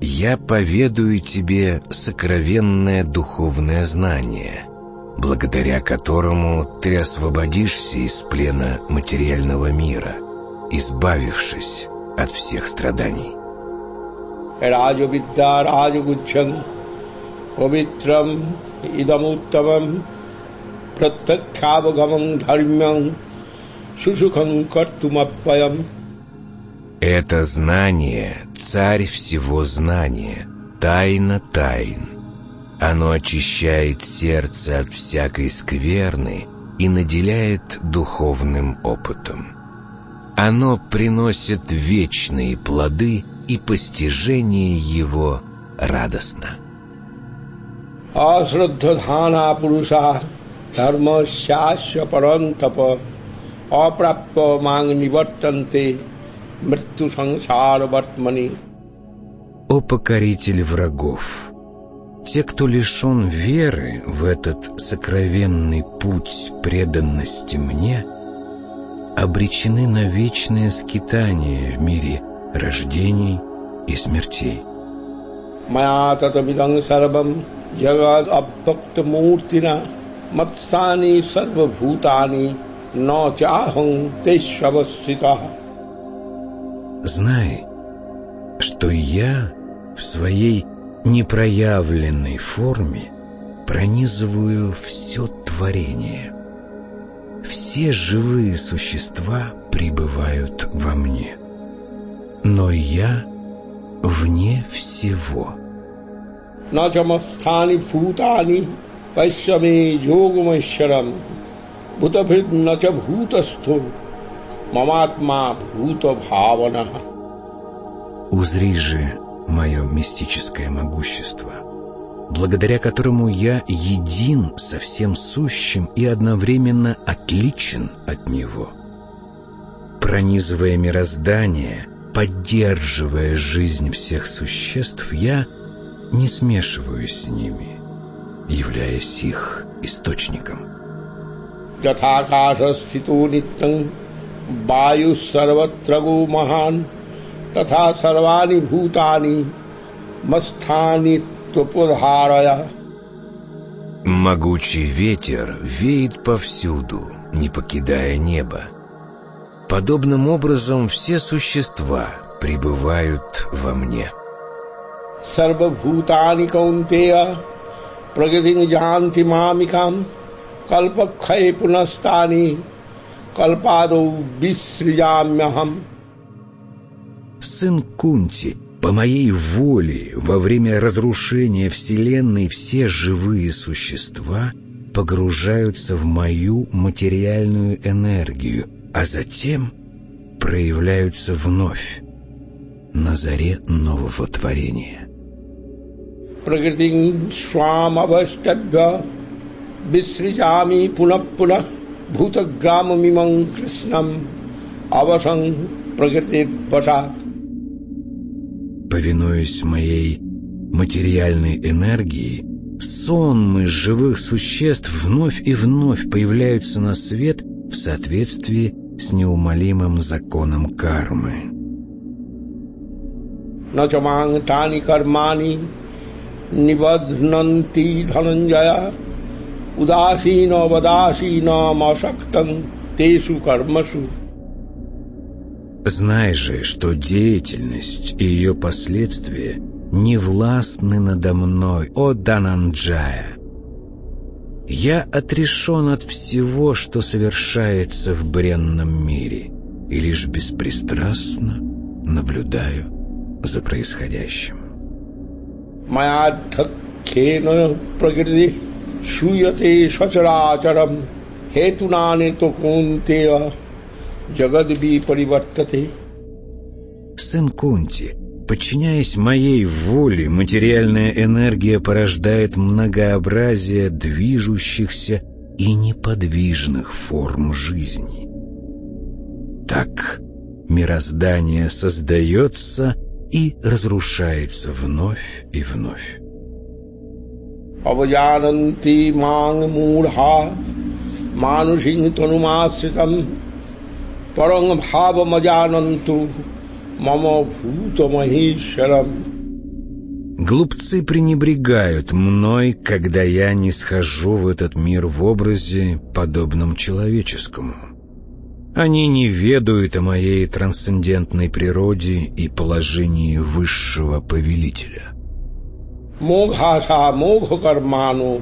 я поведаю тебе сокровенное духовное знание, благодаря которому ты освободишься из плена материального мира, избавившись от всех страданий». Раджавидда Раджагуджан Павитрам Идамуттамам प्रत्यक्षावगमं धर्म्यं सुसुखं कर्तुमप्ययम् Это знание — царь всего знания, тайна тайн. Оно очищает сердце от всякой скверны и наделяет духовным опытом. Оно приносит вечные плоды, и постижение его радостно. अश्रद्धधाना ধর্ম শাস্য পরন্তপ অপ্রাপ্য মাং নিবর্তন্তে মৃত্যু সংসার বর্তমানি О покоритель врагов! Те, кто лишен веры в этот сокровенный путь преданности мне, обречены на вечное скитание в мире рождений и смертей. Моя ततमिदं सर्वं जगद् अव्यक्तमूर्तिना मत्सानि सर्वभूतानि न चाहं तेष्वस्थितः Знай, что я в своей непроявленной форме пронизываю все творение. Все живые существа пребывают во мне. Но я вне всего. न च मत्स्थानि भूतानि पश्य मे योगमैश्वरम् भूतभृद् न च भूतस्थो ममात्मा भूतभावनः Узри же мое мистическое могущество, благодаря которому я един со всем сущим и одновременно отличен от него. Пронизывая мироздание, поддерживая жизнь всех существ, я не смешиваюсь с ними, являясь их источником. यथाकाशस्थितो नित्यम् वायुः सर्वत्र गो महान् तथा सर्वाणि भूतानि मत्स्थानि त्वपुधारय Могучий ветер веет повсюду, не покидая неба. Подобным образом все существа пребывают во мне. सर्वभूतानि कौन्तेय प्रकृतिं जानति मामिकाम् कल्पक्षये पुनस्तानि कल्पादौ विसृजाम्यहम् Сын Кунти, по моей воле, во время разрушения Вселенной все живые существа погружаются в мою материальную энергию, а затем проявляются вновь. на заре нового творения. Свам аваштабья висрижами пунаппуна бхутаграмамимам кришнам авасам прагрити пашат. Повинуясь моей материальной энергии, сонмы живых существ вновь и вновь появляются на свет в соответствии с неумолимым законом кармы. Тани кармани нибаднанти дхананджая удасина вадасина масактан тесу кармасу. Знай же, что деятельность и ее последствия не властны надо мной, о Дананджая. Я отрешен от всего, что совершается в бренном мире, и лишь беспристрастно наблюдаю за происходящим. Прагрити шуяте сачарачарам хетунане то кунтева джагадби паривартате. Сын Кунти, подчиняясь моей воле, материальная энергия порождает многообразие движущихся и неподвижных форм жизни. Так мироздание создается и разрушается вновь и вновь. Аваjananti mang murha manusing tanumasitam parang bhavamajanantu мама бхута махишарам. Глупцы пренебрегают мной, когда я не схожу в этот мир в образе, подобном человеческому. Они не ведают о моей трансцендентной природе и положении высшего повелителя. Могхаса могха карману,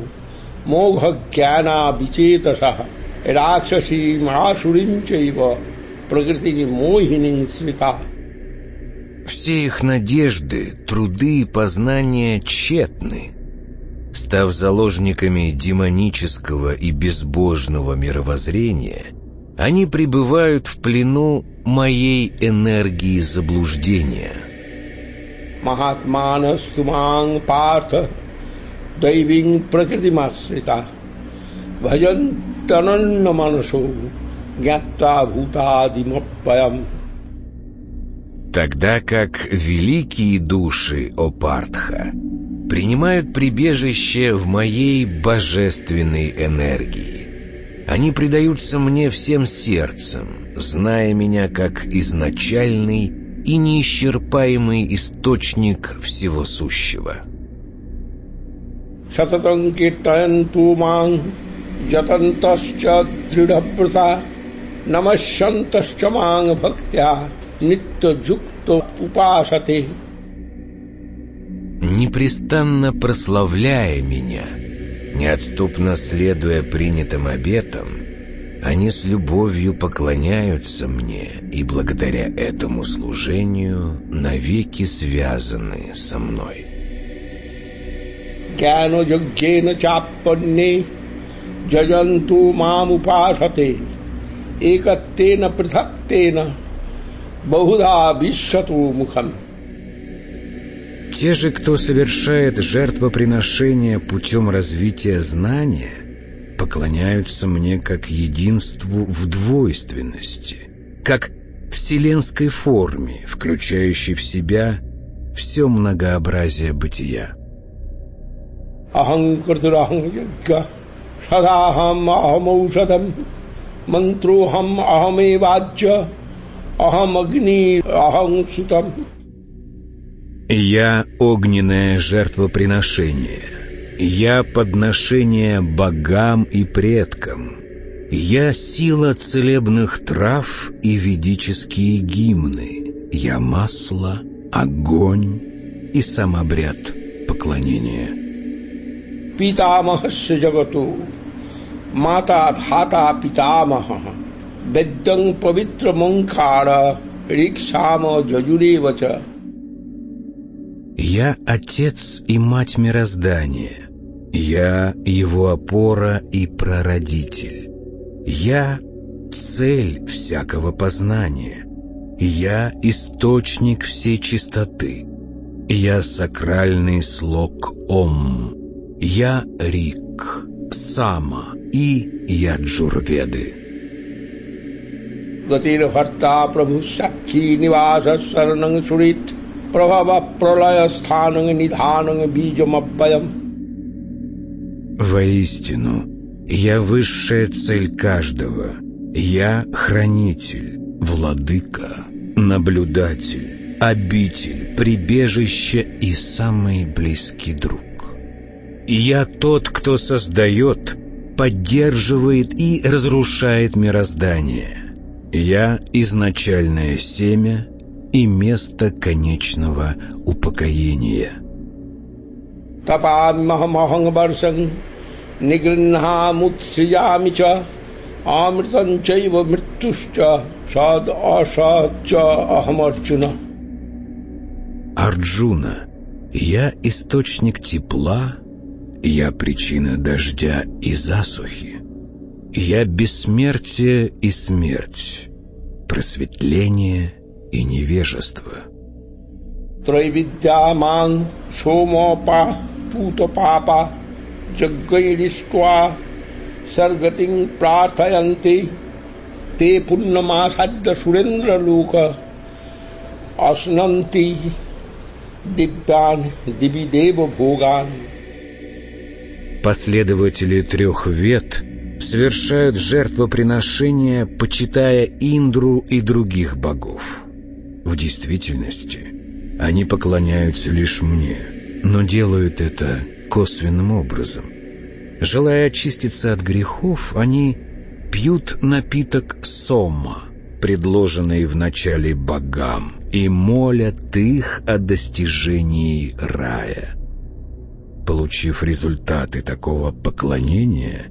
могха гьяна вичетаса, ракшаси махасурим чайва, пракрити мохинин свита. Все их надежды, труды и познания тщетны. Став заложниками демонического и безбожного мировоззрения, они пребывают в плену моей энергии заблуждения. Махатмана суманг парта дайвинг пракритимасрита бхажан тананна манасо гятта бхутадимаппаям Тогда как великие души Опартха принимают прибежище в моей божественной энергии. Они предаются мне всем сердцем, зная меня как изначальный и неисчерпаемый источник всего сущего. Непрестанно прославляя меня — Неотступно следуя принятым обетам, они с любовью поклоняются мне и благодаря этому служению навеки связаны со мной. ज्ञान यज्ञेन चापन्ने जजन्तु मामुपासते एकत्तेन पृथक्तेन बहुधा विश्वतु मुखम् те же, кто совершает жертвоприношение путем развития знания, поклоняются мне как единству в двойственности, как вселенской форме, включающей в себя все многообразие бытия. Ахам агни ахам сутам я огненное жертвоприношение. Я подношение богам и предкам. Я сила целебных трав и ведические гимны. Я масло, огонь и сам обряд поклонения. Питамахасya джагату, мата дхата питамаха, веддам павитра манкара, рикшама джажуревача. Я отец и мать мироздания. Я его опора и прародитель. Я цель всякого познания. Я источник всей чистоты. Я сакральный слог Ом. Я Рик, Сама и я Джурведы. गतिर्भर्ता प्रभु साक्षी निवास शरण सुरित प्रभव प्रलय स्थान निधान बीजमव्ययम Воистину, я высшая цель каждого. Я хранитель, владыка, наблюдатель, обитель, прибежище и самый близкий друг. Я тот, кто создает, поддерживает и разрушает мироздание. Я изначальное семя — и место конечного упокоения. Арджуна, я источник тепла, я причина дождя и засухи. Я бессмертие и смерть, просветление и невежества. Трайвидяман шомопа путопапа джаггайриштва саргатин пратаянти те пуннамасадда сурендра лука аснанти диббян дивидева боган. Последователи трех вет совершают жертвоприношения, почитая Индру и других богов. В действительности они поклоняются лишь мне, но делают это косвенным образом. Желая очиститься от грехов, они пьют напиток сома, предложенный вначале богам, и молят их о достижении рая. Получив результаты такого поклонения,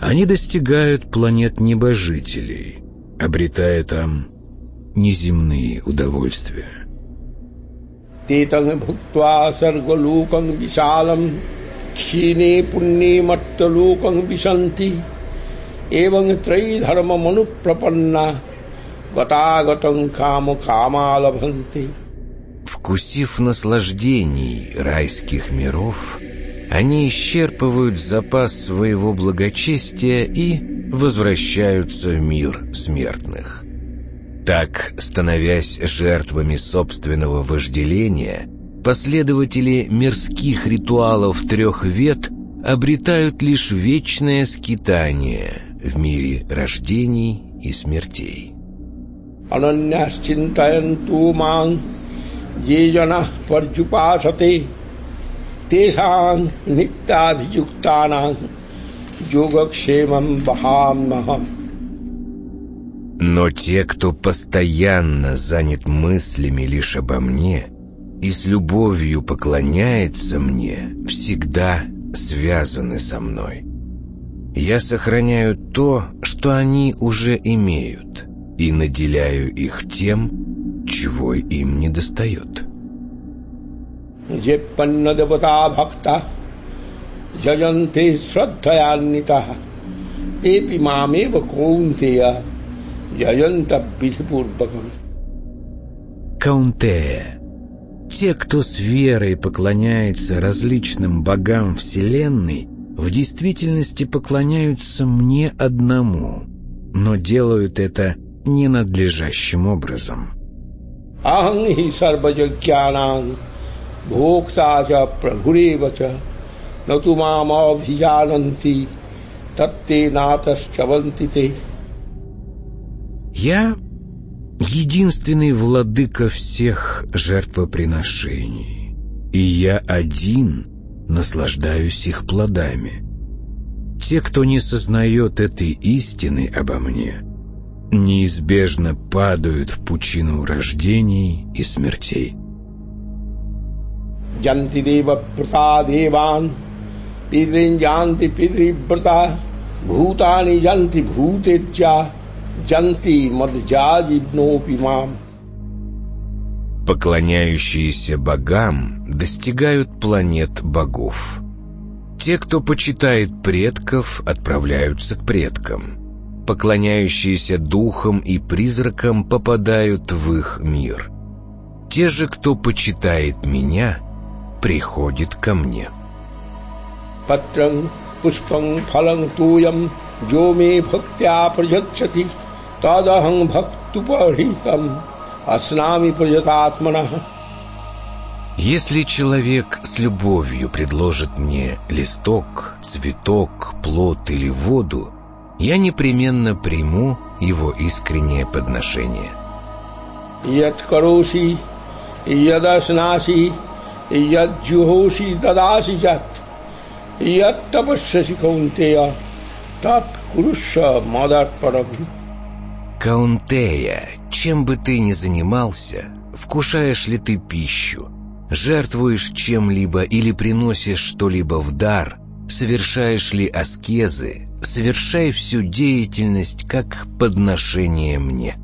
они достигают планет небожителей, обретая там неземные удовольствия. Тетанг бхуктва сарголуканг вишалам, кшине пунни матталуканг вишанти, эванг трей дхарма ману прапанна, гатагатанг каму кама. Вкусив наслаждений райских миров, они исчерпывают запас своего благочестия и возвращаются в мир смертных. Так, становясь жертвами собственного вожделения, последователи мирских ритуалов трех вет обретают лишь вечное скитание в мире рождений и смертей. अनन्याश्चिन्तयन्तु मां ये जनाः पर्युपासते तेषां नित्याभियुक्तानां योगक्षेमं वहाम्यहम् Но те, кто постоянно занят мыслями лишь обо мне и с любовью поклоняется мне, всегда связаны со мной. Я сохраняю то, что они уже имеют, и наделяю их тем, чего им не достает. ये पन्नदेवता भक्ता यजन्ते श्रद्धयान्विताः तेऽपि मामेव कौन्तेय यजन्त विधिपूर्वकम् Каунтея. Те, кто с верой поклоняется различным богам Вселенной, в действительности поклоняются мне одному, но делают это ненадлежащим образом. अहं हि सर्वयज्ञानां भोक्ता च प्रभुरेव च न तु я единственный владыка всех жертвоприношений, и я один наслаждаюсь их плодами. Те, кто не сознает этой истины обо мне, неизбежно падают в пучину рождений и смертей. Янтидева прасадеван, пидрин янти пидри брата, бхутани янти бхутетча, Джанти Мадджадибнопимам. Поклоняющиеся богам достигают планет богов. Те, кто почитает предков, отправляются к предкам. Поклоняющиеся духам и призракам попадают в их мир. Те же, кто почитает меня, приходят ко мне. Патран пуспам фалам туям जो मे भक्त्या प्रयच्छति तदहं भक्तुपहृतम् аснами प्रयतात्मना если человек с любовью предложит мне листок, цветок, плод или воду, я непременно приму его искреннее подношение. Яд кароши, ядашнаси, яджухоши дадаси яд, яд тапашаси каунтея, тат куруша мадар парабху. Каунтея, чем бы ты ни занимался, вкушаешь ли ты пищу, жертвуешь чем-либо или приносишь что-либо в дар, совершаешь ли аскезы, совершай всю деятельность как подношение мне.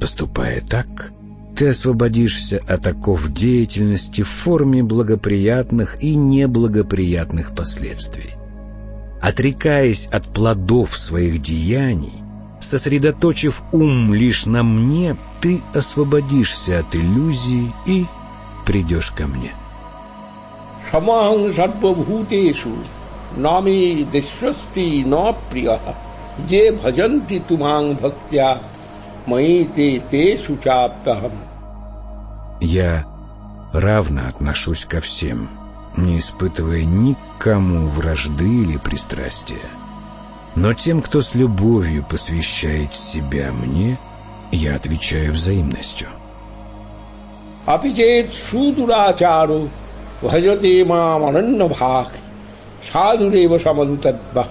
Поступая так, ты освободишься от оков деятельности в форме благоприятных и неблагоприятных последствий. Отрекаясь от плодов своих деяний, сосредоточив ум лишь на мне, ты освободишься от иллюзий и придешь ко мне. Шаманг сарвабхутешу нами дешвасти но прия, je bhajanti tumang bhaktya мои те те шучаппахам. Я равно отношусь ко всем, не испытывая никому вражды или пристрастия. Но тем, кто с любовью посвящает себя мне, я отвечаю взаимностью. Апичет шудурачару бхажате мам ананна бхак садурева самадутадба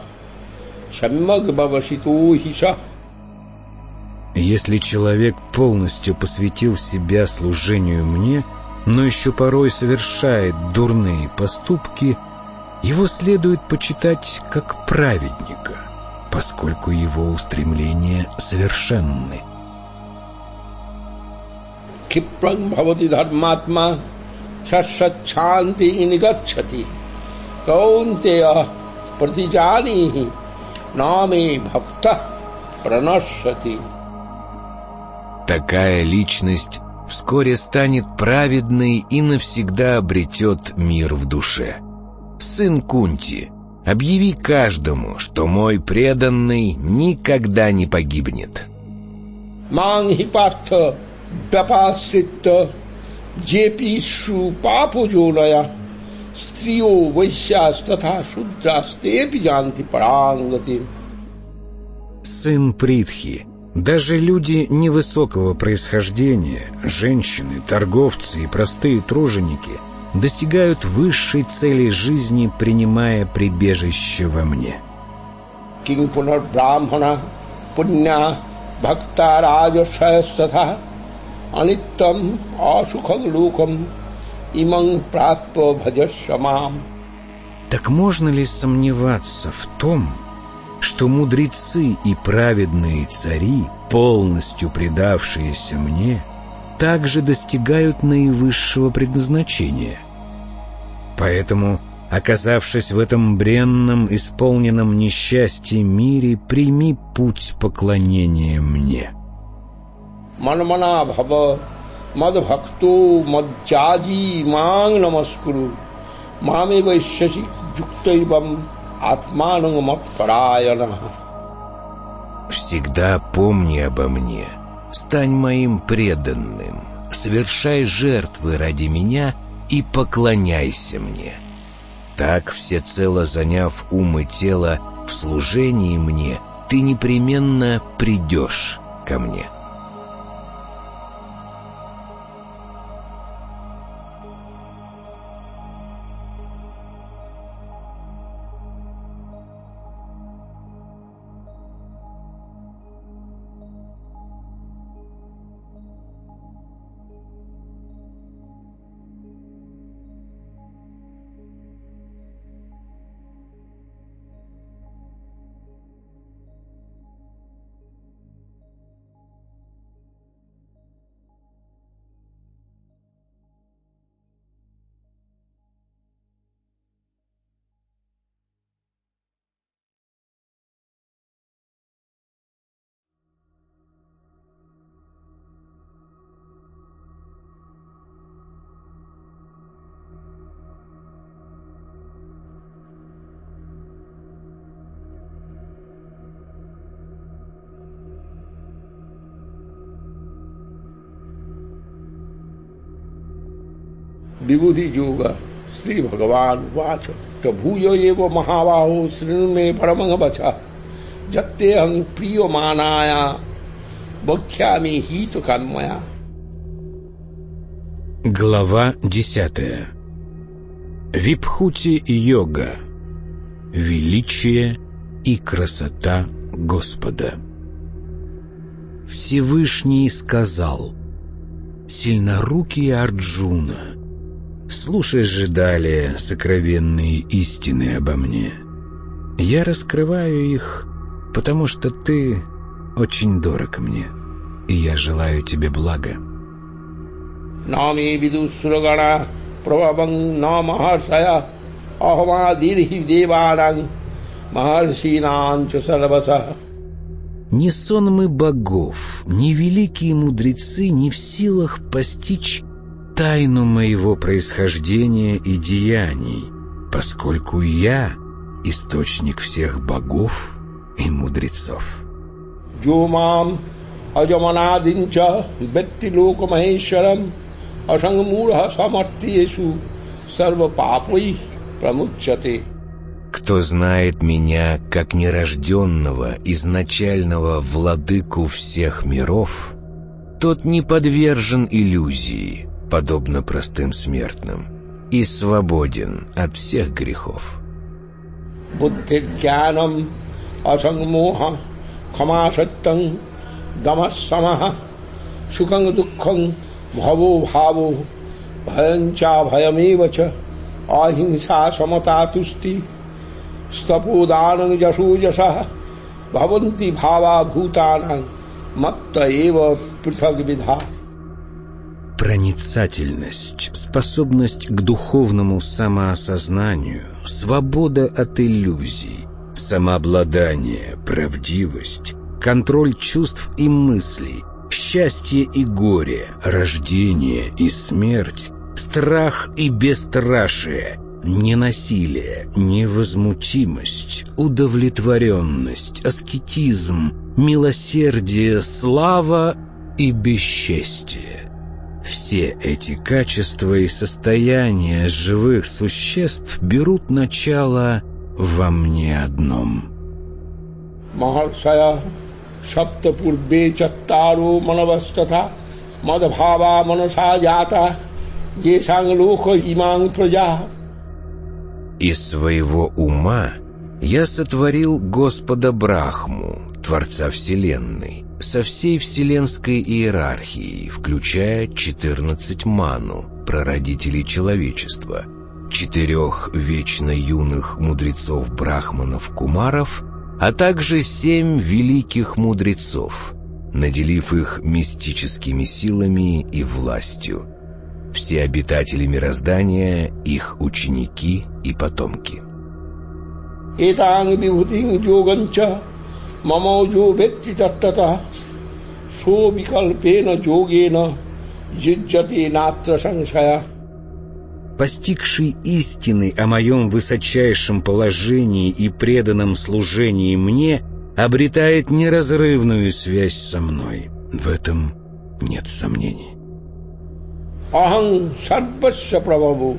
если человек полностью посвятил себя служению мне, но еще порой совершает дурные поступки, его следует почитать как праведника, поскольку его устремления совершенны. Пратиджанихи наме бхакта пранашати. Такая личность вскоре станет праведной и навсегда обретет мир в душе. Сын Кунти, объяви каждому, что мой преданный никогда не погибнет. Мангипарта Бапасритта Джепишу Стрио Вайсястата Шудрасте Пиджанти Парангати Сын Притхи, даже люди невысокого происхождения, женщины, торговцы и простые труженики достигают высшей цели жизни, принимая прибежище во мне. Брахмана, Пунья, Лукам, Иман Пратпа Бхаджашамам. Так можно ли сомневаться в том, что мудрецы и праведные цари, полностью предавшиеся мне, также достигают наивысшего предназначения. Поэтому, оказавшись в этом бренном, исполненном несчастье мире, прими путь поклонения мне. Манмана бхава мадбхакто маджаджи манг намаскуру маме вайшаси юктайвам Всегда помни обо мне, стань моим преданным, совершай жертвы ради меня и поклоняйся мне. Так, всецело заняв ум и тело в служении мне, ты непременно придешь ко мне». विबुधि योग श्री भगवान वाच तो भूयो ये वो महाबाहो श्रीनु में परम बचा जत्ते अंग प्रिय मानाया बख्या में ही तो कन्मया Глава десятая. Випхути-йога. Величие и красота Господа. Всевышний сказал, «Сильнорукий Арджуна, Слушай же далее сокровенные истины обо мне. Я раскрываю их, потому что ты очень дорог мне, и я желаю тебе блага. নামে বিদুসুরগণা প্রভাবং ন মহর্ষয়া অহমাদির্হি দেবানাং махаршинаанчу. Ни сон мы богов, ни великие мудрецы не в силах постичь тайну моего происхождения и деяний, поскольку я — источник всех богов и мудрецов. Джумам Аджаманадинча Беттилока Махешарам Ашангмурха Самартиешу Сарва Папой Прамуччате кто знает меня как нерожденного, изначального владыку всех миров, тот не подвержен иллюзии, подобно простым смертным, и свободен от всех грехов. बुद्धिर्ज्ञानम् असङ्गमोहः क्षमा सत्यम् दमः समः सुखं दुःखं भवो भावो भयं चाभयमेव च अहिंसा समता तुष्टि स्तपोदानं यशोजसः भवन्ति भावा भूतानां मत्त एव पृथग्विधा Проницательность, способность к духовному самоосознанию, свобода от иллюзий, самообладание, правдивость, контроль чувств и мыслей, счастье и горе, рождение и смерть, страх и бесстрашие, ненасилие, невозмутимость, удовлетворенность, аскетизм, милосердие, слава и бесчестие. Все эти качества и состояния живых существ берут начало во мне одном. Махаршая Шаптапурбе Чаттару Манавастата Мадабхава Манаса Есанглуха Иман Праджа Из своего ума я сотворил Господа Брахму, Творца Вселенной, со всей вселенской иерархией, включая 14 ману, прародителей человечества, четырех вечно юных мудрецов-брахманов-кумаров, а также семь великих мудрецов, наделив их мистическими силами и властью. Все обитатели мироздания — их ученики и потомки. Итанг विभूतिं योगञ्च ममोजो व्यक्ति तत्ततः सो विकल्पेन योगेन युज्यते नात्र संशय постигший истины о моем высочайшем положении и преданном служении мне, обретает неразрывную связь со мной. В этом нет сомнений. अहं सर्वस्य प्रभवो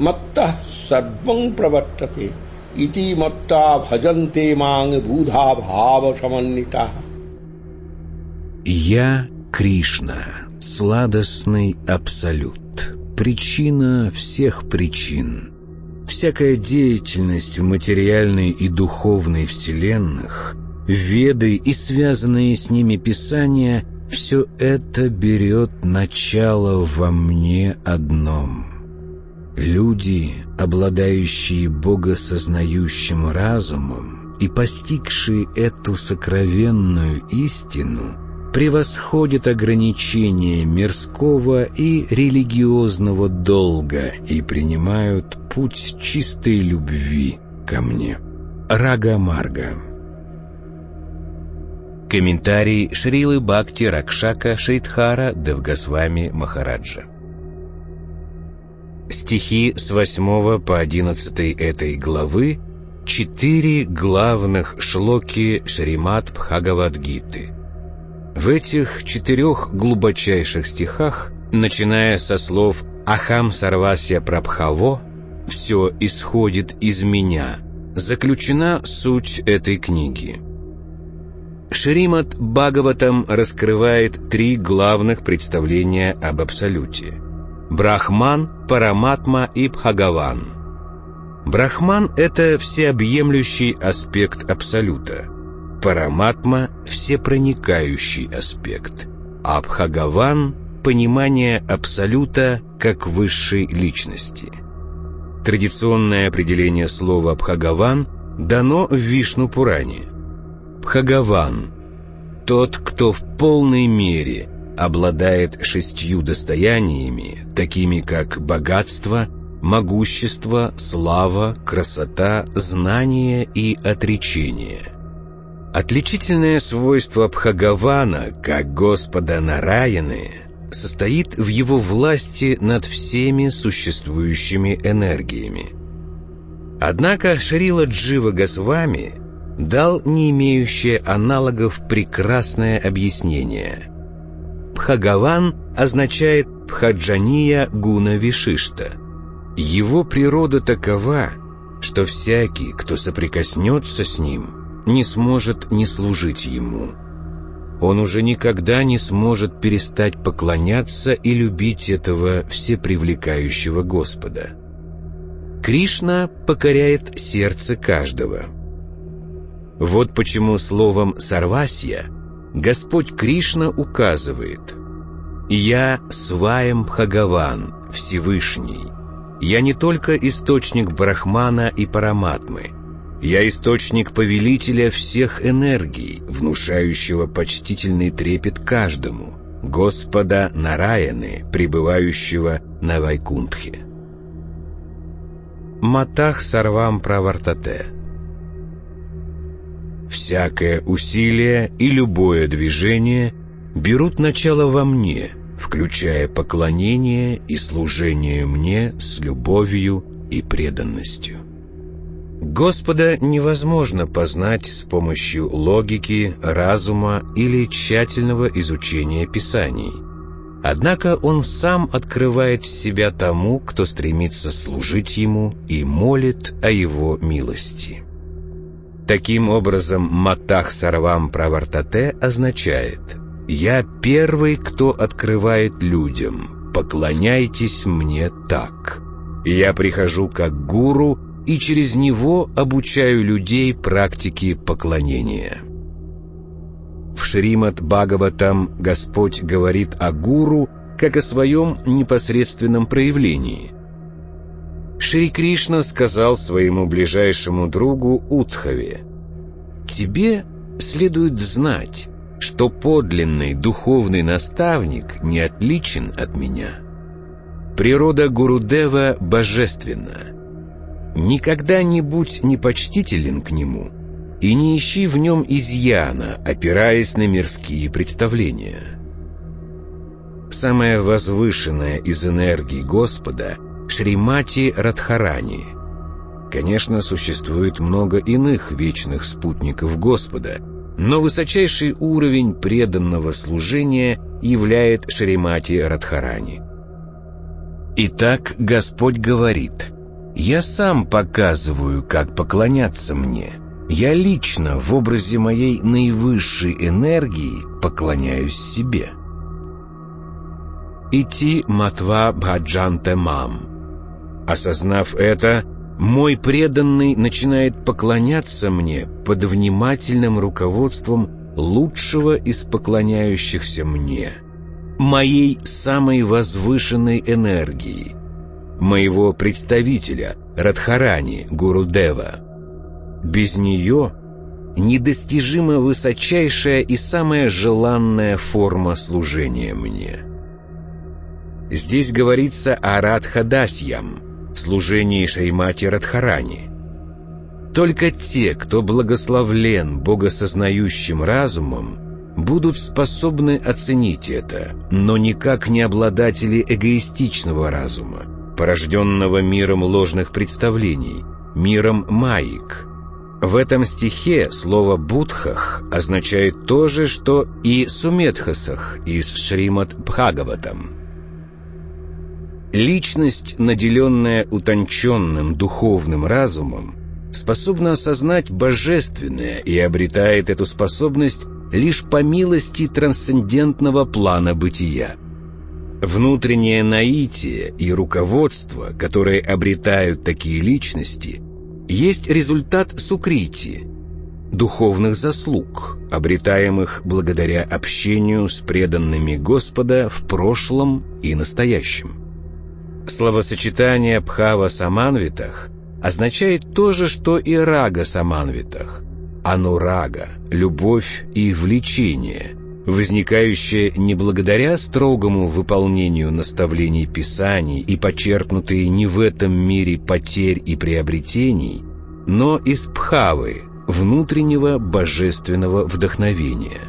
मत्तः सर्वं प्रवर्तते इति मत्ता भजन्ते मां बुधा भाव समन्विताः Я Кришна, сладостный абсолют, причина всех причин. Всякая деятельность в материальной и духовной вселенных, веды и связанные с ними писания — все это берет начало во мне одном. Люди, обладающие богосознающим разумом и постигшие эту сокровенную истину, превосходят ограничения мирского и религиозного долга и принимают путь чистой любви ко мне. Рага-марга. Комментарий Шрилы Бхакти Ракшака Шейтхара Девгасвами Махараджа. Стихи с 8 по 11 этой главы – четыре главных шлоки Шримат Бхагавадгиты. В этих четырех глубочайших стихах, начиная со слов Ахам Сарвасья Прабхаво «Все исходит из меня» заключена суть этой книги. Шримат Бхагаватам раскрывает три главных представления об Абсолюте – Брахман, Параматма и Бхагаван. Брахман – это всеобъемлющий аспект Абсолюта, Параматма – всепроникающий аспект, а Бхагаван – понимание Абсолюта как высшей личности. Традиционное определение слова «бхагаван» дано в Вишну-Пуране. Бхагаван – тот, кто в полной мере обладает шестью достояниями, такими как богатство, могущество, слава, красота, знание и отречение. Отличительное свойство Бхагавана, как Господа Нараяны, состоит в его власти над всеми существующими энергиями. Однако Шрила Джива Госвами дал не имеющее аналогов прекрасное объяснение. Бхагаван означает Бхаджания Гуна Вишишта. Его природа такова, что всякий, кто соприкоснется с ним, не сможет не служить ему – он уже никогда не сможет перестать поклоняться и любить этого всепривлекающего Господа. Кришна покоряет сердце каждого. Вот почему словом «сарвасья» Господь Кришна указывает «Я Сваем Бхагаван, Всевышний, я не только источник Брахмана и Параматмы, я источник повелителя всех энергий, внушающего почтительный трепет каждому, Господа Нараяны, пребывающего на Вайкунтхе. Матах сарвам правартате Всякое усилие и любое движение берут начало во мне, включая поклонение и служение мне с любовью и преданностью. Господа невозможно познать с помощью логики, разума или тщательного изучения Писаний. Однако Он сам открывает себя тому, кто стремится служить Ему и молит о Его милости. Таким образом, «матах сарвам правартате» означает «Я первый, кто открывает людям, поклоняйтесь мне так». Я прихожу как гуру, и через него обучаю людей практике поклонения. В Шримат Бхагаватам Господь говорит о гуру как о своем непосредственном проявлении. Шри Кришна сказал своему ближайшему другу Утхаве, «Тебе следует знать, что подлинный духовный наставник не отличен от меня. Природа Гурудева божественна» Никогда не будь непочтителен к нему и не ищи в нем изъяна, опираясь на мирские представления. Самая возвышенная из энергий Господа — Шримати Радхарани. Конечно, существует много иных вечных спутников Господа, но высочайший уровень преданного служения являет Шримати Радхарани. Итак, Господь говорит — я сам показываю, как поклоняться мне. Я лично в образе моей наивысшей энергии поклоняюсь себе. Идти матва бхаджанте мам. Осознав это, мой преданный начинает поклоняться мне под внимательным руководством лучшего из поклоняющихся мне, моей самой возвышенной энергии, моего представителя, Радхарани, Гуру Дева. Без нее недостижима высочайшая и самая желанная форма служения мне. Здесь говорится о Радхадасьям, служении Шаймати Радхарани. Только те, кто благословлен богосознающим разумом, будут способны оценить это, но никак не обладатели эгоистичного разума, порожденного миром ложных представлений, миром маик. В этом стихе слово «будхах» означает то же, что и «сумедхасах» из Шримат Бхагаватам. Личность, наделенная утонченным духовным разумом, способна осознать божественное и обретает эту способность лишь по милости трансцендентного плана бытия. Внутреннее наитие и руководство, которые обретают такие личности, есть результат сукрити, духовных заслуг, обретаемых благодаря общению с преданными Господа в прошлом и настоящем. Словосочетание «пхава саманвитах» означает то же, что и «рага саманвитах», анурага, любовь и влечение, возникающее не благодаря строгому выполнению наставлений Писаний и почерпнутые не в этом мире потерь и приобретений, но из пхавы, внутреннего божественного вдохновения.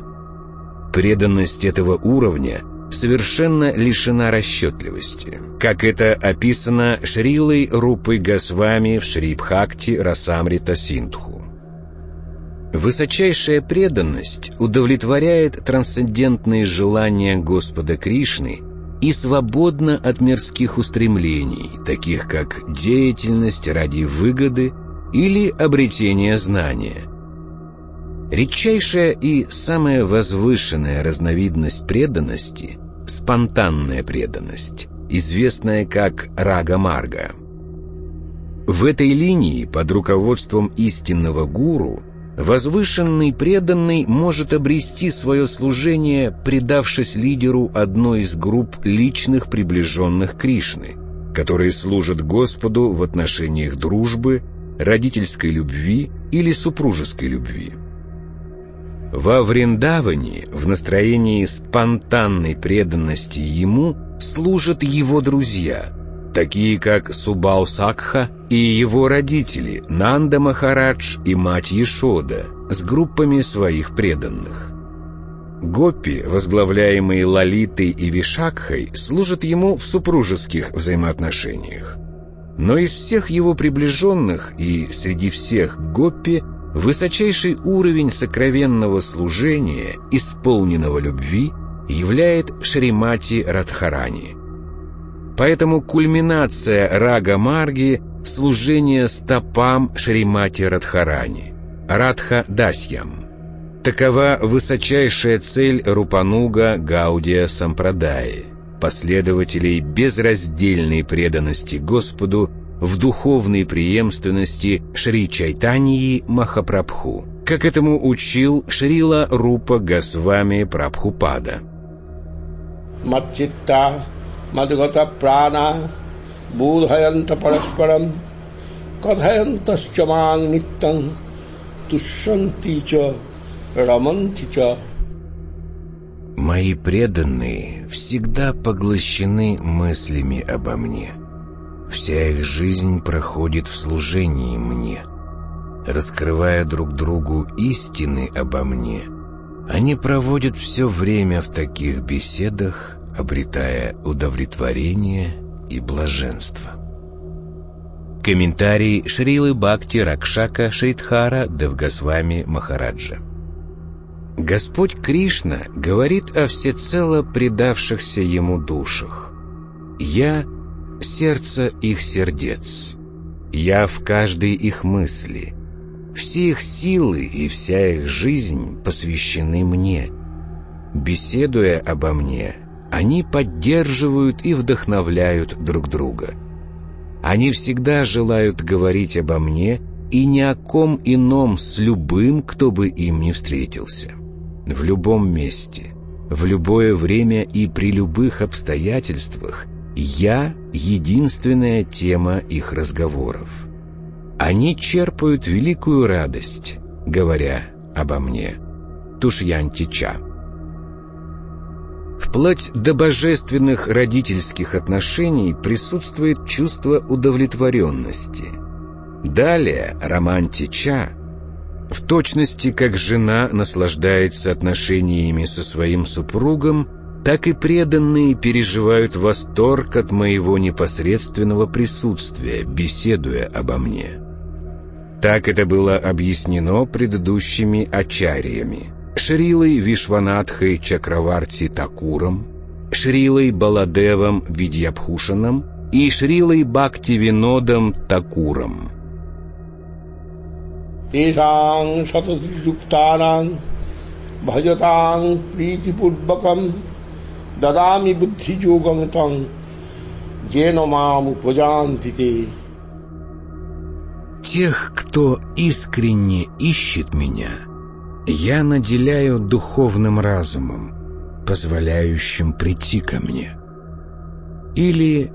Преданность этого уровня совершенно лишена расчетливости, как это описано Шрилой Рупой Госвами в Шрибхакти Расамрита Синдху. Высочайшая преданность удовлетворяет трансцендентные желания Господа Кришны и свободна от мирских устремлений, таких как деятельность ради выгоды или обретение знания. Редчайшая и самая возвышенная разновидность преданности – спонтанная преданность, известная как рага-марга. В этой линии под руководством истинного гуру возвышенный преданный может обрести свое служение, предавшись лидеру одной из групп личных приближенных Кришны, которые служат Господу в отношениях дружбы, родительской любви или супружеской любви. Во Вриндаване в настроении спонтанной преданности ему служат его друзья, такие как Субал Сакха и его родители Нанда Махарадж и мать Ешода с группами своих преданных. Гопи, возглавляемые Лалитой и Вишакхой, служат ему в супружеских взаимоотношениях. Но из всех его приближенных и среди всех Гоппи высочайший уровень сокровенного служения, исполненного любви, являет Шримати Радхарани. Поэтому кульминация Рага Марги – служение стопам Шримати Радхарани, Радха Дасьям. Такова высочайшая цель Рупануга Гаудия Сампрадаи последователей безраздельной преданности Господу в духовной преемственности Шри Чайтаньи Махапрабху, как этому учил Шрила Рупа Госвами Прабхупада. Матчитта Мадгата Прана Будхаянта Параспарам Кадхаянтасчаманг Ниттан Тушанти Ча Раманти Ча Мои преданные всегда поглощены мыслями обо мне. Вся их жизнь проходит в служении мне. Раскрывая друг другу истины обо мне, они проводят все время в таких беседах, обретая удовлетворение и блаженство. Комментарий Шрилы Бхакти Ракшака Шридхара Девгасвами Махараджа Господь Кришна говорит о всецело предавшихся Ему душах. «Я — сердце их сердец, я в каждой их мысли. Все их силы и вся их жизнь посвящены мне. Беседуя обо мне, они поддерживают и вдохновляют друг друга. Они всегда желают говорить обо мне и ни о ком ином с любым, кто бы им не встретился в любом месте, в любое время и при любых обстоятельствах я — единственная тема их разговоров. Они черпают великую радость, говоря обо мне. Тушьянтича. Вплоть до божественных родительских отношений присутствует чувство удовлетворенности. Далее романтича в точности, как жена наслаждается отношениями со своим супругом, так и преданные переживают восторг от моего непосредственного присутствия, беседуя обо мне. Так это было объяснено предыдущими ачариями. Шрилой Вишванатхой Чакраварти Такуром, Шрилой Баладевом Видьябхушаном и Шрилой Бхактивинодом Такуром. Тешаң шататюктанаң бхажатаң притипурбакам дадами буддхиджогам тং джена мам. Тех, кто искренне ищет меня, я наделяю духовным разумом, позволяющим прийти ко мне. Или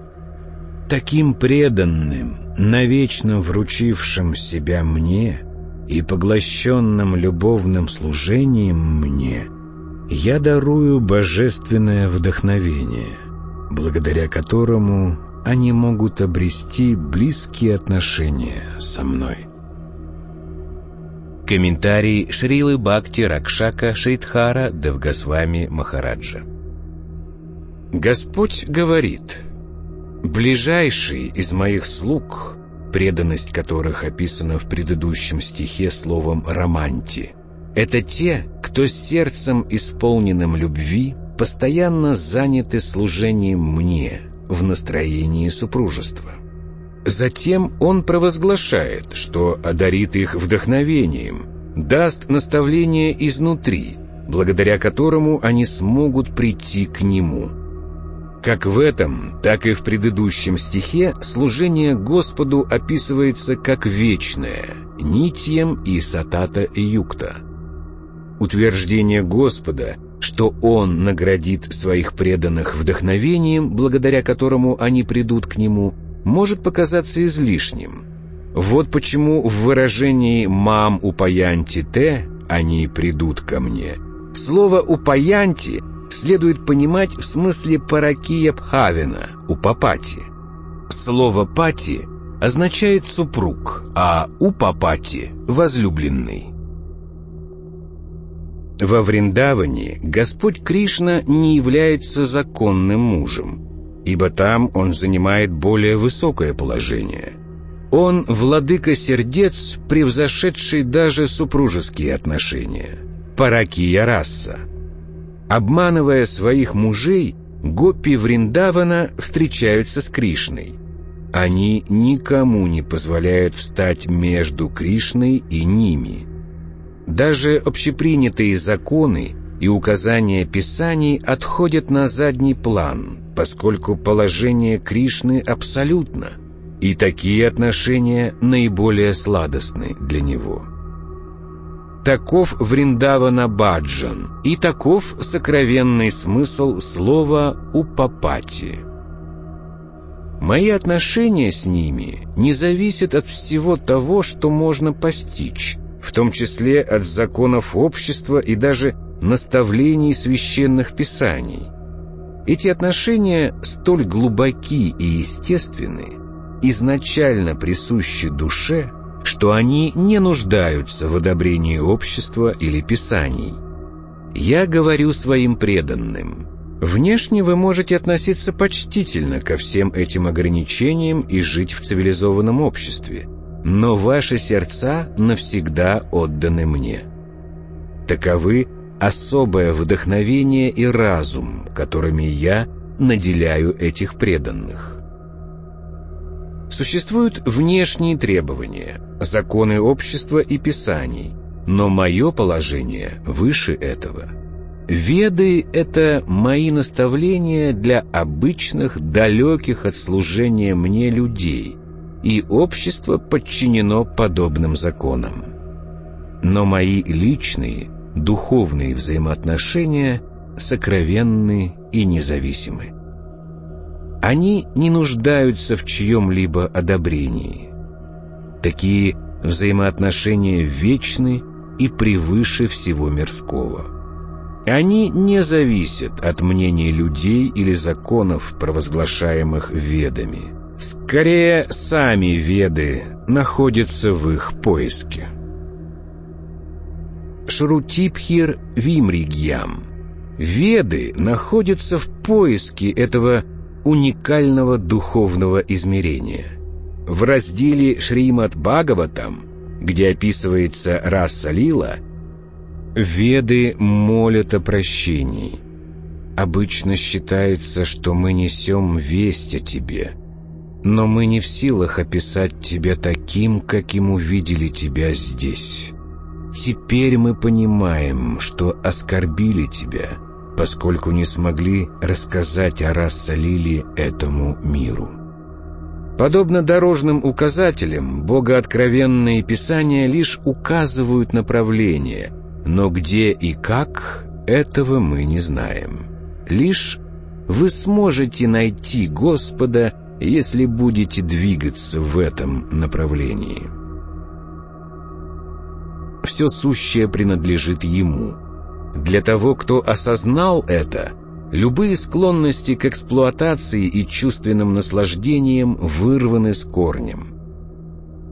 таким преданным, навечно вручившим себя мне и поглощенным любовным служением мне, я дарую божественное вдохновение, благодаря которому они могут обрести близкие отношения со мной. Комментарий Шрилы Бхакти Ракшака Шридхара Девгасвами Махараджа Господь говорит, «Ближайший из моих слуг, преданность которых описана в предыдущем стихе словом «романти», это те, кто сердцем, исполненным любви, постоянно заняты служением мне в настроении супружества». Затем он провозглашает, что одарит их вдохновением, даст наставление изнутри, благодаря которому они смогут прийти к нему. Как в этом, так и в предыдущем стихе служение Господу описывается как вечное, нитьем и сатата юкта. Утверждение Господа, что Он наградит своих преданных вдохновением, благодаря которому они придут к Нему – может показаться излишним. Вот почему в выражении «мам упаянти те» они придут ко мне. Слово «упаянти» следует понимать в смысле паракия пхавина, упапати. Слово «пати» означает «супруг», а «упапати» — «возлюбленный». Во Вриндаване Господь Кришна не является законным мужем ибо там он занимает более высокое положение. Он владыка сердец, превзошедший даже супружеские отношения. Паракия раса. Обманывая своих мужей, гопи Вриндавана встречаются с Кришной. Они никому не позволяют встать между Кришной и ними. Даже общепринятые законы и указания Писаний отходят на задний план, поскольку положение Кришны абсолютно, и такие отношения наиболее сладостны для него. Таков Вриндавана Баджан, и таков сокровенный смысл слова «упапати». Мои отношения с ними не зависят от всего того, что можно постичь, в том числе от законов общества и даже наставлений священных писаний. Эти отношения столь глубоки и естественны, изначально присущи душе, что они не нуждаются в одобрении общества или писаний. Я говорю своим преданным, внешне вы можете относиться почтительно ко всем этим ограничениям и жить в цивилизованном обществе, но ваши сердца навсегда отданы мне. Таковы особое вдохновение и разум, которыми я наделяю этих преданных. Существуют внешние требования, законы общества и писаний, но мое положение выше этого. Веды — это мои наставления для обычных, далеких от служения мне людей, и общество подчинено подобным законам. Но мои личные — духовные взаимоотношения сокровенны и независимы. Они не нуждаются в чьем-либо одобрении. Такие взаимоотношения вечны и превыше всего мирского. Они не зависят от мнений людей или законов, провозглашаемых ведами. Скорее, сами веды находятся в их поиске. Шрутипхир Вимригьям. Веды находятся в поиске этого уникального духовного измерения. В разделе Шримат Бхагаватам, где описывается раса Лила, Веды молят о прощении. Обычно считается, что мы несем весть о тебе, но мы не в силах описать тебя таким, каким увидели тебя здесь. Теперь мы понимаем, что оскорбили тебя, поскольку не смогли рассказать о Рассалиле этому миру. Подобно дорожным указателям, богооткровенные писания лишь указывают направление, но где и как, этого мы не знаем. Лишь вы сможете найти Господа, если будете двигаться в этом направлении. Все сущее принадлежит Ему. Для того, кто осознал это – Любые склонности к эксплуатации и чувственным наслаждениям вырваны с корнем.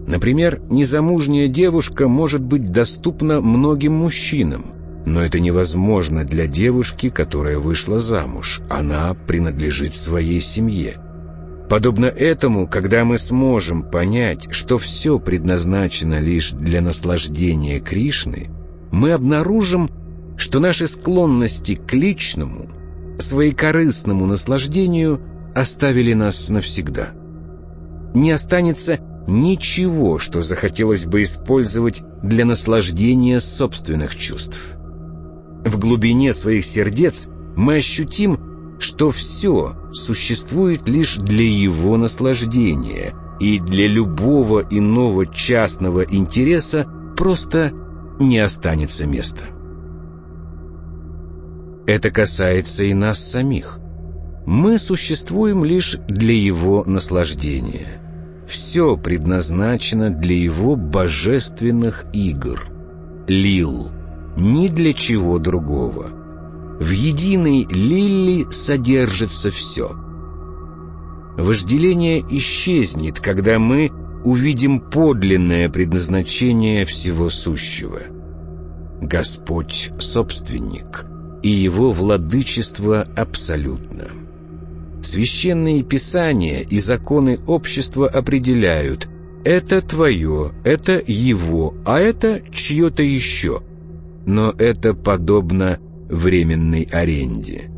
Например, незамужняя девушка может быть доступна многим мужчинам, но это невозможно для девушки, которая вышла замуж. Она принадлежит своей семье. Подобно этому, когда мы сможем понять, что все предназначено лишь для наслаждения Кришны, мы обнаружим, что наши склонности к личному – своекорыстному наслаждению оставили нас навсегда. Не останется ничего, что захотелось бы использовать для наслаждения собственных чувств. В глубине своих сердец мы ощутим, что все существует лишь для его наслаждения, и для любого иного частного интереса просто не останется места. Это касается и нас самих. Мы существуем лишь для его наслаждения. Все предназначено для его божественных игр. Лил. Ни для чего другого. В единой лилли содержится все. Вожделение исчезнет, когда мы увидим подлинное предназначение всего сущего. Господь — собственник — и его владычество абсолютно. Священные писания и законы общества определяют «это твое, это его, а это чье-то еще». Но это подобно временной аренде.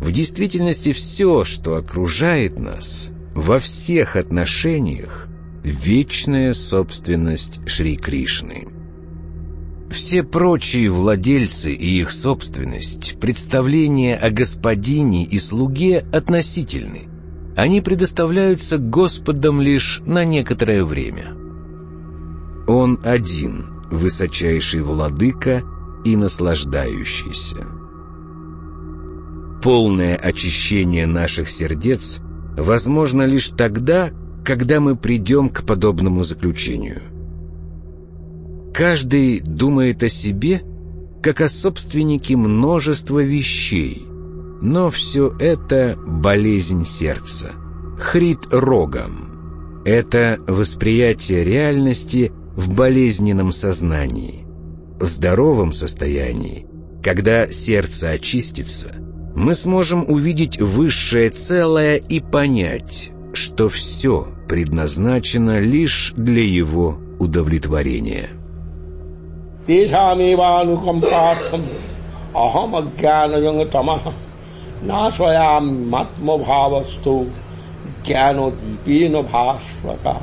В действительности все, что окружает нас, во всех отношениях, вечная собственность Шри Кришны. Все прочие владельцы и их собственность, представления о господине и слуге относительны. Они предоставляются Господом лишь на некоторое время. Он один, высочайший владыка и наслаждающийся. Полное очищение наших сердец возможно лишь тогда, когда мы придем к подобному заключению – Каждый думает о себе, как о собственнике множества вещей, но все это болезнь сердца, хрит рогом. Это восприятие реальности в болезненном сознании В здоровом состоянии, когда сердце очистится, мы сможем увидеть высшее целое и понять, что все предназначено лишь для его удовлетворения. तेषामेवानुकम्पार्थम् अहम अज्ञानजं तमः नाशयामात्मभावस्तु ज्ञानोदीपेन भास्वता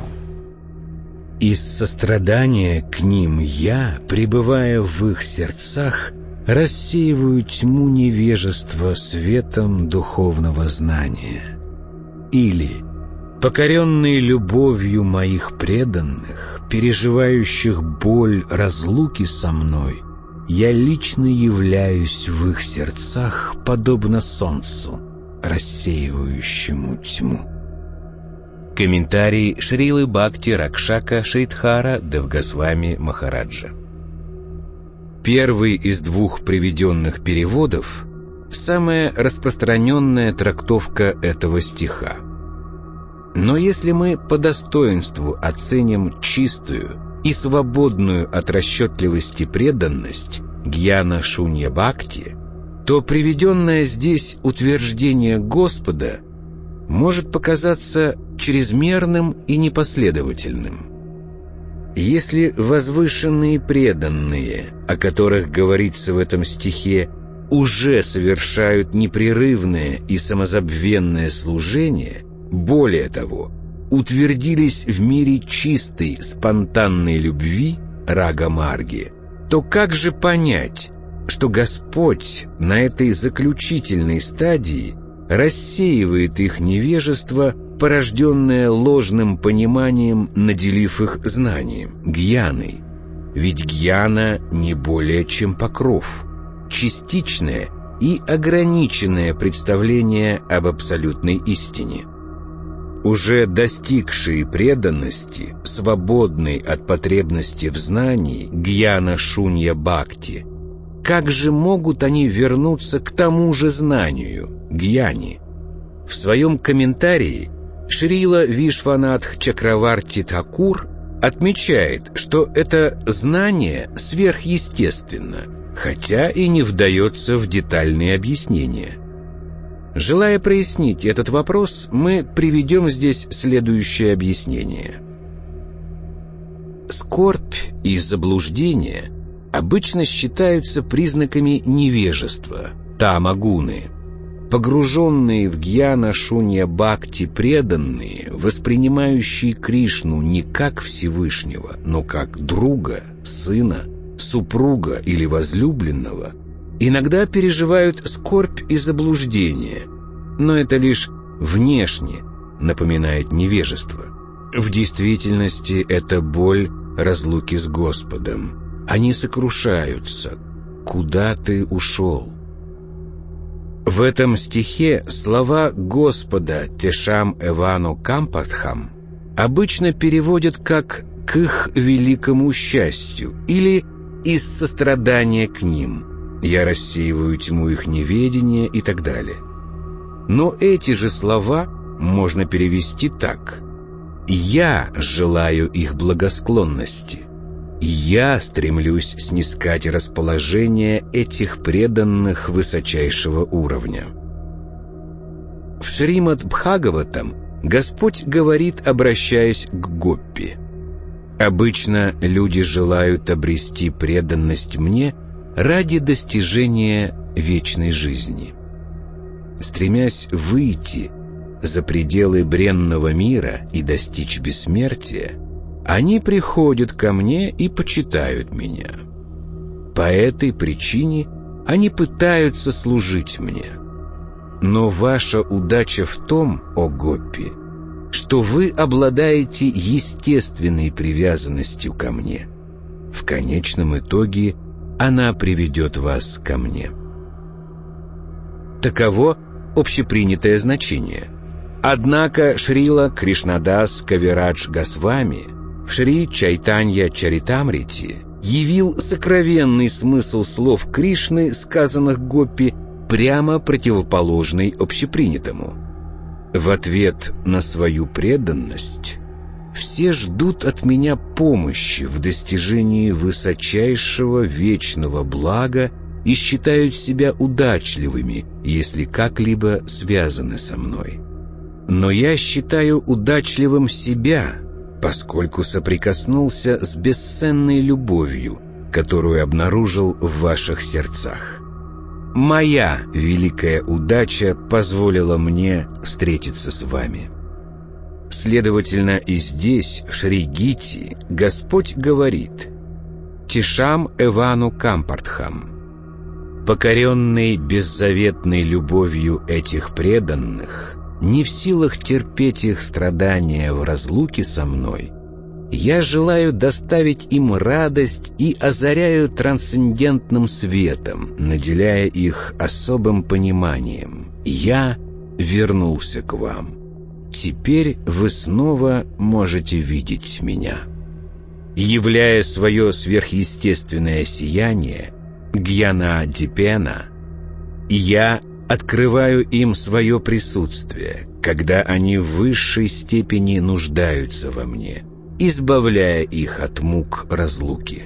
из сострадания к ним я, пребывая в их сердцах, рассеиваю тьму невежества светом духовного знания. Или, покоренный любовью моих преданных, переживающих боль разлуки со мной, я лично являюсь в их сердцах, подобно солнцу, рассеивающему тьму. Комментарий Шрилы Бхакти Ракшака Шридхара Девгасвами Махараджа. Первый из двух приведенных переводов – самая распространенная трактовка этого стиха – но если мы по достоинству оценим чистую и свободную от расчетливости преданность Гьяна Шунья Бхакти, то приведенное здесь утверждение Господа может показаться чрезмерным и непоследовательным. Если возвышенные преданные, о которых говорится в этом стихе, уже совершают непрерывное и самозабвенное служение – более того, утвердились в мире чистой, спонтанной любви Рага Марги, то как же понять, что Господь на этой заключительной стадии рассеивает их невежество, порожденное ложным пониманием, наделив их знанием, гьяной? Ведь гьяна не более чем покров, частичное и ограниченное представление об абсолютной истине. Уже достигшие преданности, свободной от потребности в знании, гьяна шунья бхакти, как же могут они вернуться к тому же знанию, гьяне? В своем комментарии Шрила Вишванатх Чакраварти Такур отмечает, что это знание сверхъестественно, хотя и не вдается в детальные объяснения. Желая прояснить этот вопрос, мы приведем здесь следующее объяснение. Скорбь и заблуждение обычно считаются признаками невежества, тамагуны, Погруженные в гьяна шунья бхакти преданные, воспринимающие Кришну не как Всевышнего, но как друга, сына, супруга или возлюбленного, иногда переживают скорбь и заблуждение, но это лишь внешне напоминает невежество. В действительности это боль разлуки с Господом. Они сокрушаются. «Куда ты ушел?» В этом стихе слова Господа Тешам Эвану Кампатхам обычно переводят как «к их великому счастью» или «из сострадания к ним», «я рассеиваю тьму их неведения» и так далее. Но эти же слова можно перевести так «я желаю их благосклонности». Я стремлюсь снискать расположение этих преданных высочайшего уровня. В Шримад Бхагаватам Господь говорит, обращаясь к Гоппи. «Обычно люди желают обрести преданность мне ради достижения вечной жизни. Стремясь выйти за пределы бренного мира и достичь бессмертия, они приходят ко мне и почитают меня. По этой причине они пытаются служить мне. Но ваша удача в том, о Гоппи, что вы обладаете естественной привязанностью ко мне. В конечном итоге она приведет вас ко мне. Таково общепринятое значение. Однако Шрила Кришнадас Кавирадж Госвами в Шри Чайтанья Чаритамрити явил сокровенный смысл слов Кришны, сказанных Гоппи, прямо противоположный общепринятому. В ответ на свою преданность все ждут от меня помощи в достижении высочайшего вечного блага и считают себя удачливыми, если как-либо связаны со мной. Но я считаю удачливым себя, поскольку соприкоснулся с бесценной любовью, которую обнаружил в ваших сердцах. Моя великая удача позволила мне встретиться с вами. Следовательно, и здесь, в Шригити, Господь говорит «Тишам Эвану Кампартхам». Покоренный беззаветной любовью этих преданных, не в силах терпеть их страдания в разлуке со мной, я желаю доставить им радость и озаряю трансцендентным светом, наделяя их особым пониманием. Я вернулся к вам. Теперь вы снова можете видеть меня. Являя свое сверхъестественное сияние, Гьяна Дипена, я открываю им свое присутствие, когда они в высшей степени нуждаются во мне, избавляя их от мук разлуки.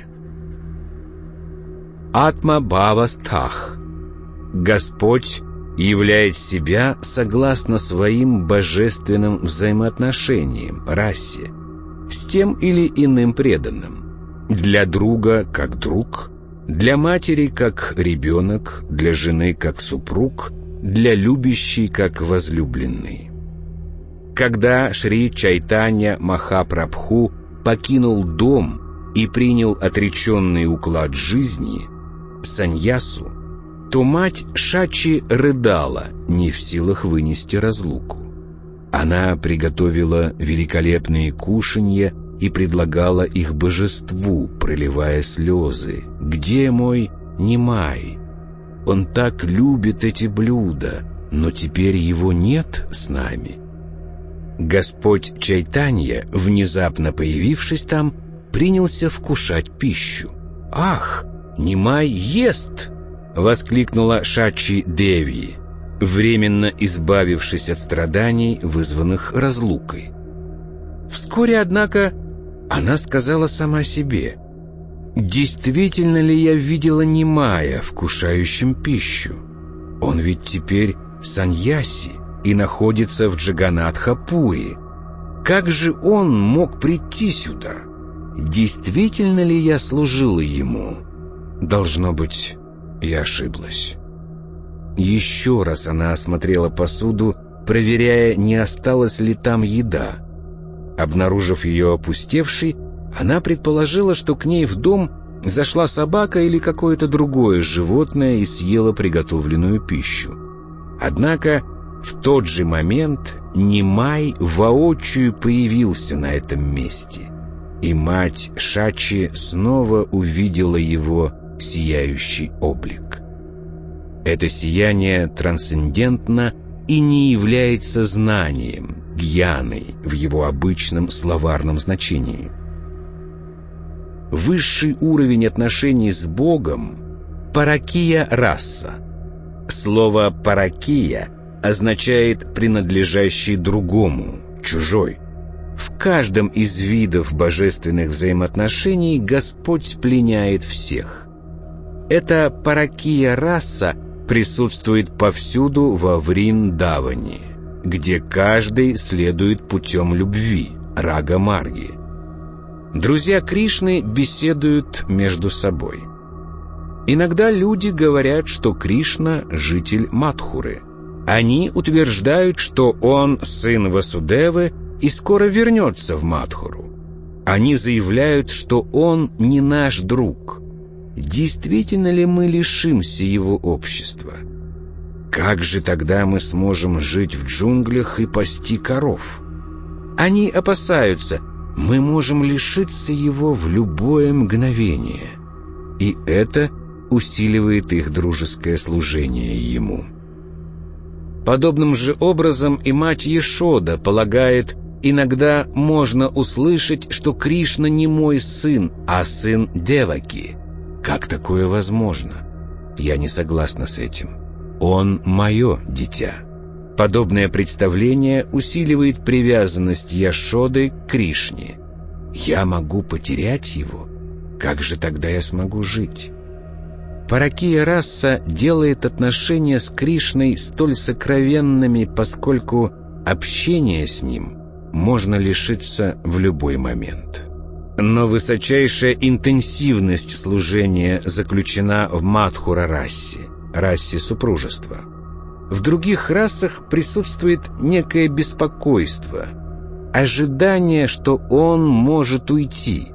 Атма Бава Стах Господь являет себя согласно своим божественным взаимоотношениям, расе, с тем или иным преданным, для друга как друг – для матери как ребенок, для жены как супруг, для любящей как возлюбленный. Когда Шри Чайтанья Махапрабху покинул дом и принял отреченный уклад жизни, саньясу, то мать Шачи рыдала, не в силах вынести разлуку. Она приготовила великолепные кушанья и предлагала их божеству, проливая слезы. «Где мой Немай? Он так любит эти блюда, но теперь его нет с нами». Господь Чайтанья, внезапно появившись там, принялся вкушать пищу. «Ах, Немай ест!» — воскликнула Шачи Деви, временно избавившись от страданий, вызванных разлукой. Вскоре, однако, она сказала сама себе, «Действительно ли я видела Немая, вкушающим пищу? Он ведь теперь Саньяси и находится в Джаганатхапуре. Как же он мог прийти сюда? Действительно ли я служила ему? Должно быть, я ошиблась». Еще раз она осмотрела посуду, проверяя, не осталась ли там еда. Обнаружив ее опустевшей, она предположила, что к ней в дом зашла собака или какое-то другое животное и съела приготовленную пищу. Однако в тот же момент Немай воочию появился на этом месте, и мать Шачи снова увидела его сияющий облик. Это сияние трансцендентно и не является знанием, гьяной в его обычном словарном значении. Высший уровень отношений с Богом – паракия раса. Слово «паракия» означает «принадлежащий другому», «чужой». В каждом из видов божественных взаимоотношений Господь пленяет всех. Эта паракия раса присутствует повсюду во Вриндаване где каждый следует путем любви, рага-марги. Друзья Кришны беседуют между собой. Иногда люди говорят, что Кришна – житель Мадхуры. Они утверждают, что он сын Васудевы и скоро вернется в Мадхуру. Они заявляют, что он не наш друг. Действительно ли мы лишимся его общества? Как же тогда мы сможем жить в джунглях и пасти коров? Они опасаются, мы можем лишиться его в любое мгновение. И это усиливает их дружеское служение ему. Подобным же образом и мать Ешода полагает, иногда можно услышать, что Кришна не мой сын, а сын Деваки. Как такое возможно? Я не согласна с этим. Он мое дитя. Подобное представление усиливает привязанность Яшоды к Кришне. Я могу потерять его? Как же тогда я смогу жить? Паракия раса делает отношения с Кришной столь сокровенными, поскольку общение с ним можно лишиться в любой момент. Но высочайшая интенсивность служения заключена в Мадхура-расе – расе супружества. В других расах присутствует некое беспокойство, ожидание, что он может уйти.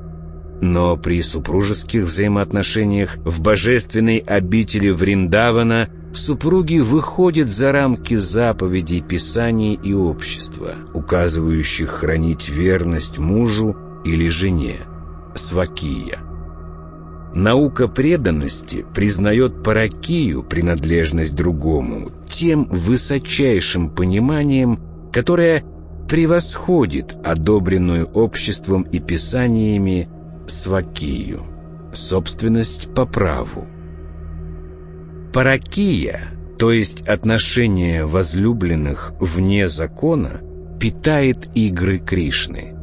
Но при супружеских взаимоотношениях в божественной обители Вриндавана супруги выходят за рамки заповедей Писаний и общества, указывающих хранить верность мужу или жене, свакия. Наука преданности признает паракию, принадлежность другому, тем высочайшим пониманием, которое превосходит одобренную обществом и писаниями свакию, собственность по праву. Паракия, то есть отношение возлюбленных вне закона, питает игры Кришны.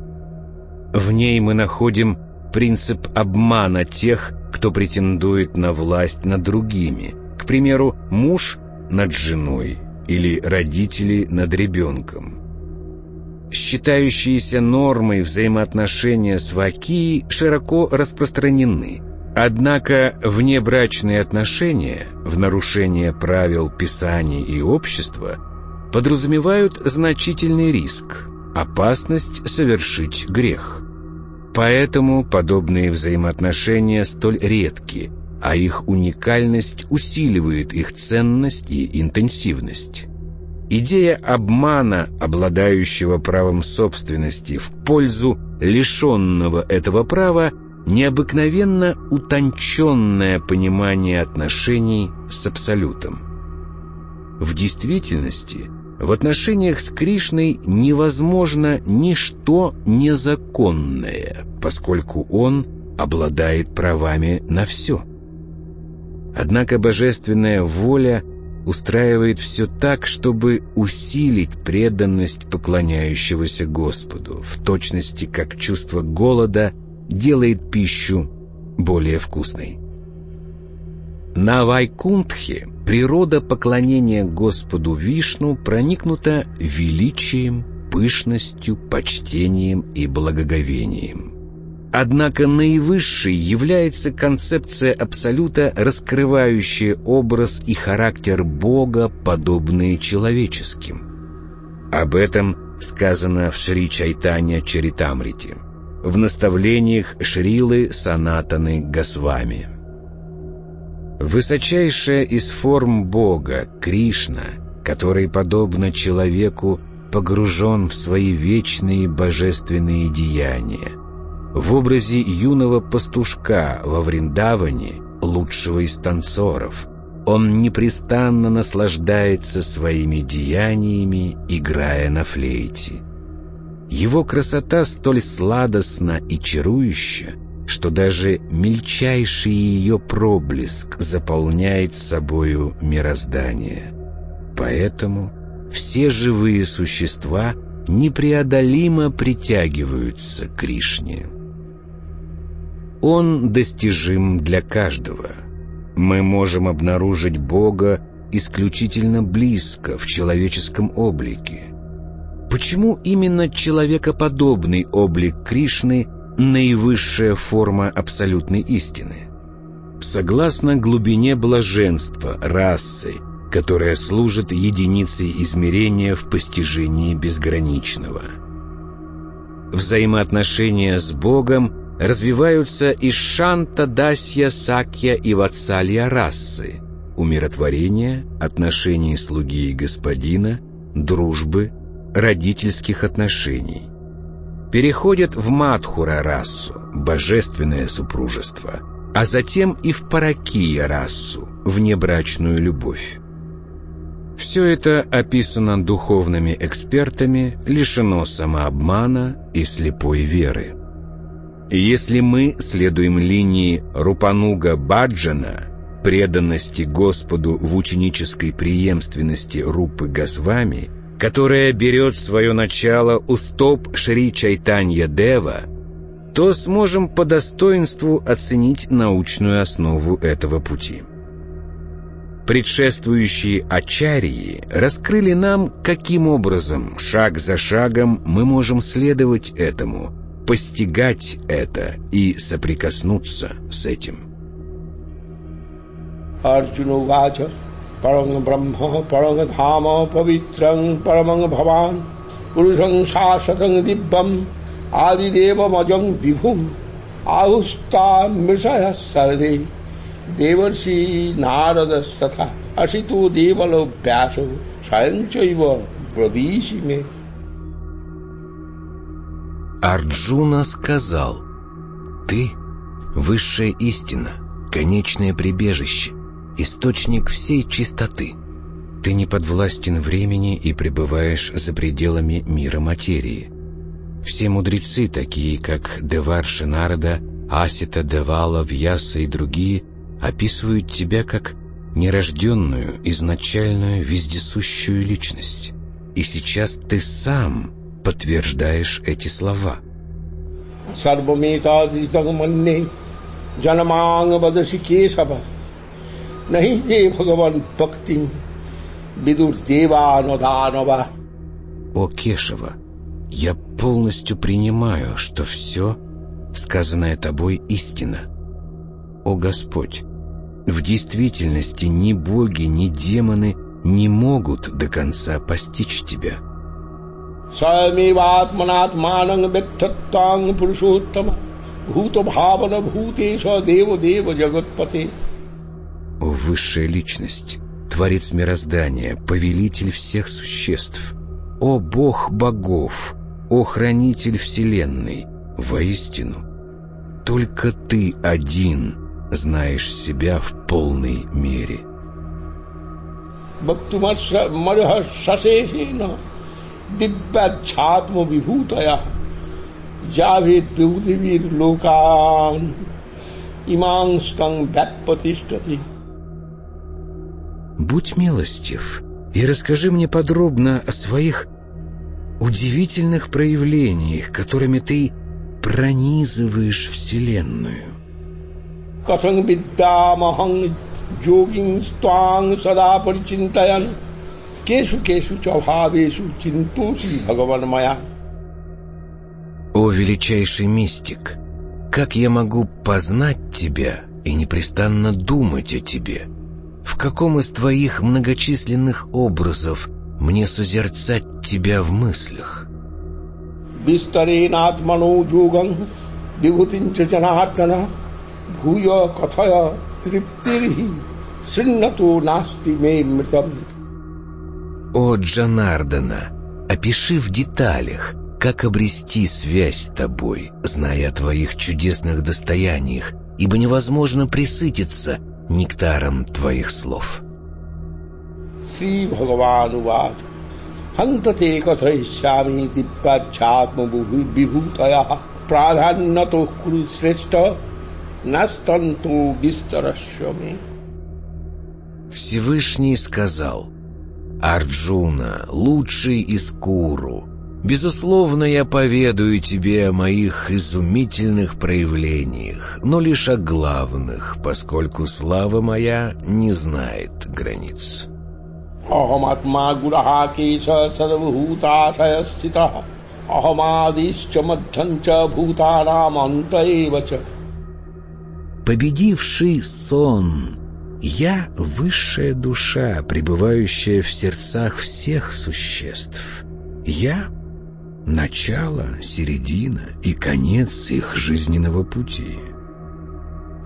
В ней мы находим принцип обмана тех, кто претендует на власть над другими. К примеру, муж над женой или родители над ребенком. Считающиеся нормой взаимоотношения с вакией широко распространены. Однако внебрачные отношения, в нарушение правил Писаний и общества, подразумевают значительный риск – опасность совершить грех. Поэтому подобные взаимоотношения столь редки, а их уникальность усиливает их ценность и интенсивность. Идея обмана, обладающего правом собственности, в пользу лишенного этого права, необыкновенно утонченное понимание отношений с Абсолютом. В действительности, в отношениях с Кришной невозможно ничто незаконное, поскольку он обладает правами на все. Однако божественная воля устраивает все так, чтобы усилить преданность поклоняющегося Господу, в точности как чувство голода делает пищу более вкусной. На Вайкунтхе природа поклонения Господу Вишну проникнута величием, пышностью, почтением и благоговением. Однако наивысшей является концепция Абсолюта, раскрывающая образ и характер Бога, подобные человеческим. Об этом сказано в Шри Чайтанья Чаритамрите, в наставлениях Шрилы Санатаны Госвами. Высочайшая из форм Бога, Кришна, который, подобно человеку, погружен в свои вечные божественные деяния, в образе юного пастушка во Вриндаване, лучшего из танцоров. Он непрестанно наслаждается своими деяниями, играя на флейте. Его красота столь сладостна и чарующа, что даже мельчайший ее проблеск заполняет собою мироздание. Поэтому все живые существа непреодолимо притягиваются к Кришне. Он достижим для каждого. Мы можем обнаружить Бога исключительно близко, в человеческом облике. Почему именно человекоподобный облик Кришны – наивысшая форма абсолютной истины? Согласно глубине блаженства расы, которая служит единицей измерения в постижении безграничного. Взаимоотношения с Богом развиваются из шанта, дасья, сакья и ватсалья расы, умиротворения, отношений слуги и господина, дружбы, родительских отношений. Переходят в Мадхура расу, божественное супружество, а затем и в Паракия расу, внебрачную любовь. Все это описано духовными экспертами, лишено самообмана и слепой веры. Если мы следуем линии Рупануга Баджана, преданности Господу в ученической преемственности Рупы Госвами, которая берет свое начало у стоп Шри Чайтанья Дева, то сможем по достоинству оценить научную основу этого пути. Предшествующие ачарии раскрыли нам, каким образом, шаг за шагом, мы можем следовать этому – постигать это и соприкоснуться с этим. Паранг Dhama Павитрang Параманг Бхаван Пурушang Шашатang Диббам Адидева Маджам Вибхум Ахуста Мришая Сарде Деварши Нарада Статха Ашиту Девало Vyasо Сваянчайва Брабишиме Арджуна сказал, «Ты — высшая истина, конечное прибежище, источник всей чистоты. Ты не подвластен времени и пребываешь за пределами мира материи. Все мудрецы, такие как Деварши Нарада, Асита, Девала, Вьяса и другие, описывают тебя как нерожденную, изначальную, вездесущую личность. И сейчас ты сам подтверждаешь эти слова. નહીં જે ભગવાન ભક્તિ бидур дева данова. О, Кешева, я полностью принимаю, что все, сказанное тобой, истина. О Господь, в действительности ни боги, ни демоны не могут до конца постичь тебя. Самиватманатмананг беттаттанг пурушоттама, бхутабхавана бхутеша дева дева джагатпате о высшая личность, творец мироздания, повелитель всех существ, о бог богов, о хранитель вселенной, воистину, только ты один знаешь себя в полной мере. Бхактумар Мархашешина Диббадчатма будь милостив и расскажи мне подробно о своих удивительных проявлениях, которыми ты пронизываешь Вселенную. О величайший мистик, как я могу познать тебя и непрестанно думать о тебе – в каком из твоих многочисленных образов мне созерцать тебя в мыслях? О, Джанардена, опиши в деталях, как обрести связь с тобой, зная о твоих чудесных достояниях, ибо невозможно присытиться – нектаром твоих слов». Шри Бхагаван Хантате катайшами диппачатма вибхутая прадханнато куру срешта настанто бистарашвами. Всевышний сказал — Арджуна, лучший из Куру. Безусловно, я поведаю тебе о моих изумительных проявлениях, но лишь о главных, поскольку слава моя не знает границ. Ахаматма гураха кеша стита Ахамадишча мадханча антаевача Победивший сон я — высшая душа, пребывающая в сердцах всех существ. Я — начало, середина и конец их жизненного пути.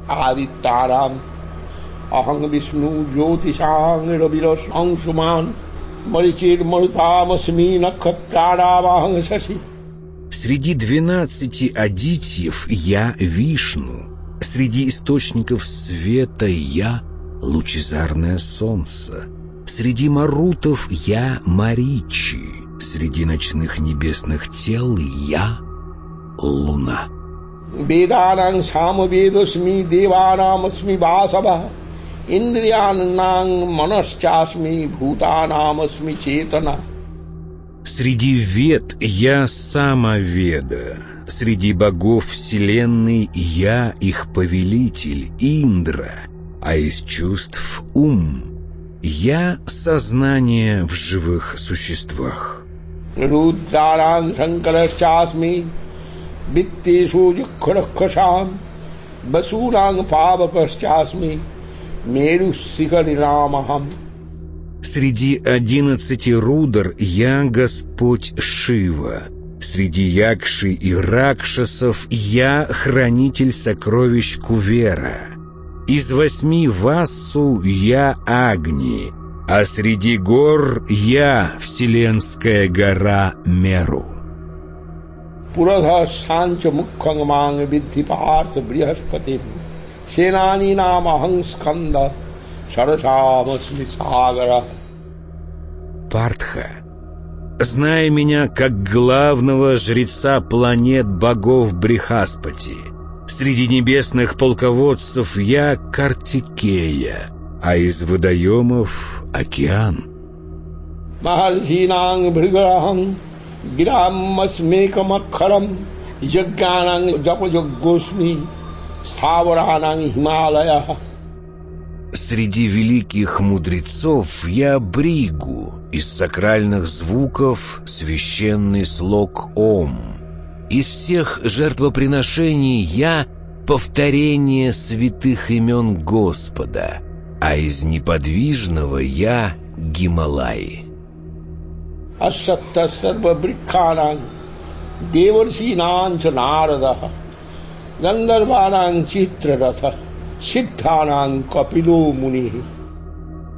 Адитарам Аханг Вишну Джотишанг Рабирос Ангсуман Маличир Мартамасми Накхаттарамаханг Саси Среди двенадцати адитьев я Вишну, среди источников света я — лучезарное солнце. Среди марутов я Маричи, среди ночных небесных тел я луна. Ведананг самведосми деванамасми васава Индриянанг манасчасми бхутанамасми четана Среди вед я самоведа, среди богов вселенной я их повелитель Индра — а из чувств — ум. Я — сознание в живых существах. Рудраран Шанкарашчасми, Биттешу Юкхарахашам, Басуран Павакашчасми, Мерусикаринамахам. Среди одиннадцати рудр я Господь Шива. Среди якши и ракшасов я хранитель сокровищ Кувера. Из восьми Вассу я Агни, а среди гор я Вселенская гора Меру. Пурадха Санча Мукхангманг Видхи Парса Брихаспати Сенани Нам Ахангсканда Сарасамасми Сагара Партха, зная меня как главного жреца планет богов Брихаспати — Среди небесных полководцев я Картикея, а из водоемов — океан. Махархинанг Бхригарахам Гирамасмекамакхарам Яггананг Джападжаггосми Саварананг Хималая Среди великих мудрецов я Бригу, из сакральных звуков священный слог Ом — из всех жертвоприношений я — повторение святых имен Господа, а из неподвижного я — Гималаи. Асатта сарва брикхананг, деварсинанч нарадах, гандарвананг читраратах, сиддхананг капилу мунихи.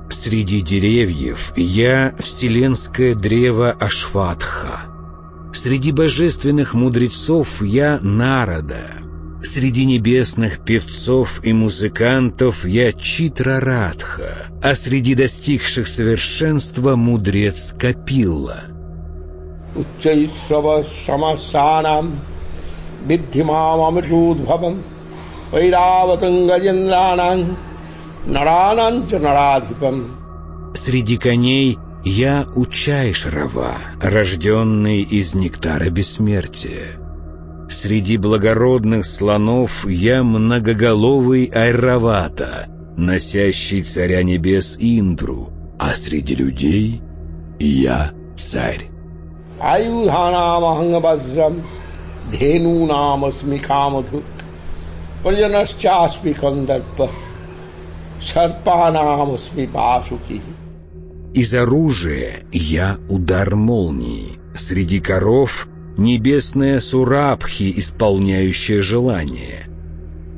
Среди деревьев я — вселенское древо Ашватха. Среди божественных мудрецов я — Нарада, Среди небесных певцов и музыкантов я Читрарадха, а среди достигших совершенства мудрец Капилла. Среди коней я Учайшрава, рожденный из нектара бессмертия. Среди благородных слонов я многоголовый Айравата, носящий царя небес Индру, а среди людей я царь. Аюдханамахангабаджрам, धेनूनामस्मि कामधुक् प्रजनश्चास्मि कन्दर्प सर्पानामस्मि वासुकी Из оружия я удар молнии. Среди коров небесная Сурабхи, исполняющая желание.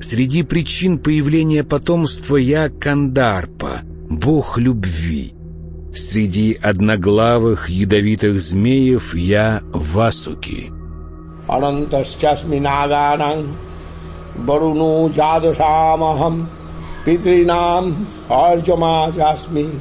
Среди причин появления потомства я Кандарпа, бог любви. Среди одноглавых ядовитых змеев я Васуки. Баруну Джадашамахам Питринам Арджама Джасми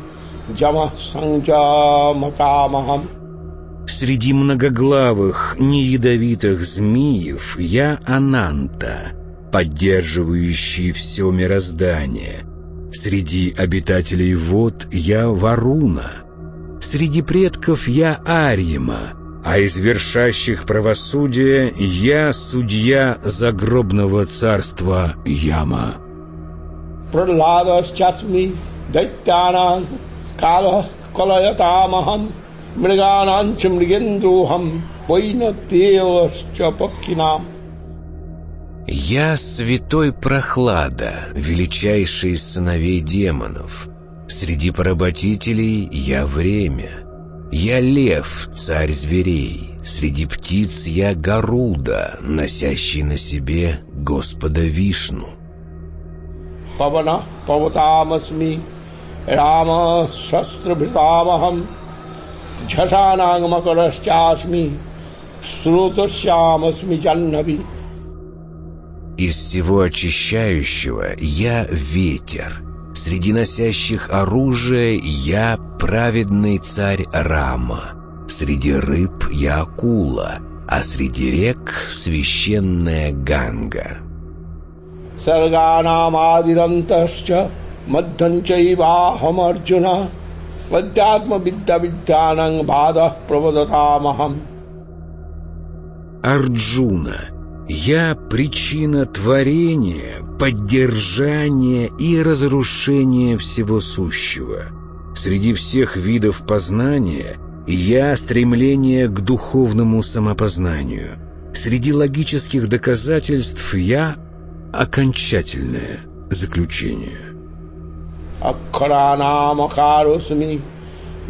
Среди многоглавых, неядовитых змеев я Ананта, поддерживающий все мироздание. Среди обитателей вод я Варуна. Среди предков я Арима, а из вершащих правосудие я судья загробного царства Яма. Пралада, Часми, Дайтана, Кала, Калаятамахан, च मृगेन्द्रोऽहं वैनत्येवश्च पक्षिणाम् Я святой Прохлада, величайший из сыновей демонов. Среди поработителей я время. Я лев, царь зверей. Среди птиц я Гаруда, носящий на себе Господа Вишну. पवनः पवतामस्मि रामः शस्त्रभृतामहं झषानां मकरश्चास्मि श्रोतश्यामस्मि जह्नवि Из всего очищающего я ветер. Среди носящих оружие я праведный царь Рама. Среди рыб я акула, а среди рек священная Ганга. सर्गाणामादिरन्तश्च मध्यं चैवाहमर्जुन Свадятмабиттавиттянанг бадах правадатамахам. Арджуна, я причина творения, поддержания и разрушения всего сущего. Среди всех видов познания я стремление к духовному самопознанию. Среди логических доказательств я окончательное заключение. अक्षराणामकारोऽस्मि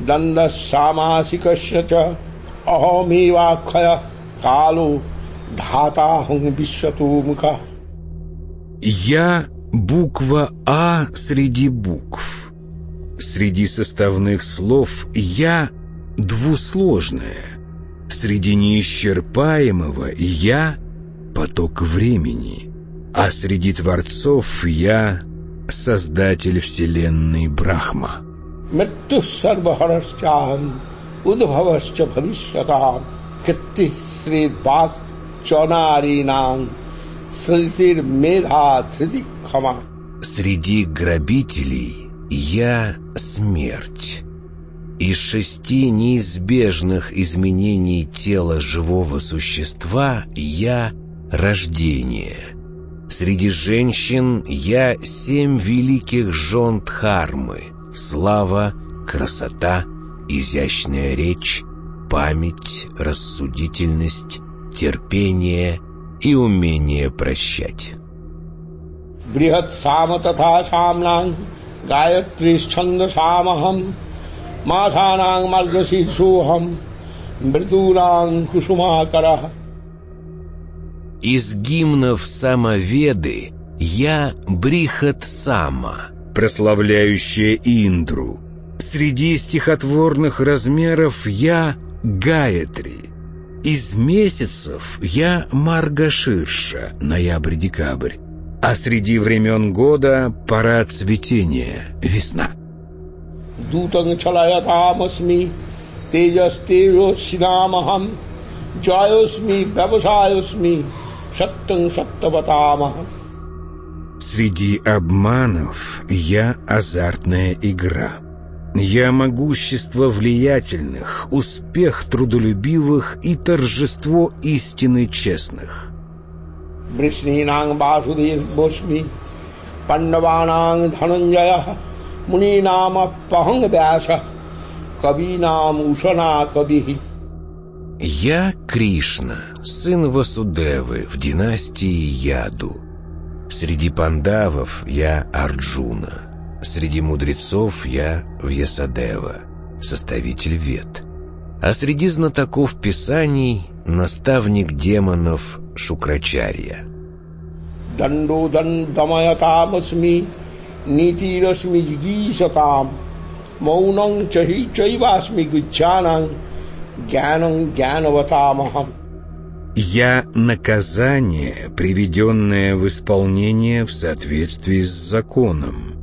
दण्डः सामासिकस्य च अहमेवाक्षयः कालो धाताहं विश्वतोमुखः Я буква А среди букв. Среди составных слов я двусложная. Среди неисчерпаемого я поток времени. А среди творцов я создатель вселенной Брахма. Среди грабителей я смерть. Из шести неизбежных изменений тела живого существа я рождение – Среди женщин я семь великих жен Дхармы. Слава, красота, изящная речь, память, рассудительность, терпение и умение прощать. Брихат сама тата шамнан, гаяत्री шанда самахам, матханан маргасисухам, мритунан кусумакарах. Из гимнов самоведы я Брихат Сама, прославляющая Индру. Среди стихотворных размеров я Гаятри. Из месяцев я Маргаширша, ноябрь-декабрь. А среди времен года пора цветения, весна. Дутанг чалаятамасми, тежас тежосинамахам, джайосми, бабасайосми, шаттан шаттаватамах. Среди обманов я азартная игра. Я могущество влиятельных, успех трудолюбивых и торжество истины честных. Бришнинанг Басудир Босми, Пандавананг Дхананджая, Мунинама Паханг Вяса, Кавинам Ушана Кавихи, я Кришна, сын Васудевы в династии Яду. Среди пандавов я Арджуна. Среди мудрецов я Вьясадева, составитель Вет. А среди знатоков писаний — наставник демонов Шукрачарья. Данду дандамаятамасми, нитирасми жгисатам, маунанг чахи чайвасми гуччананг, я наказание, приведенное в исполнение в соответствии с законом.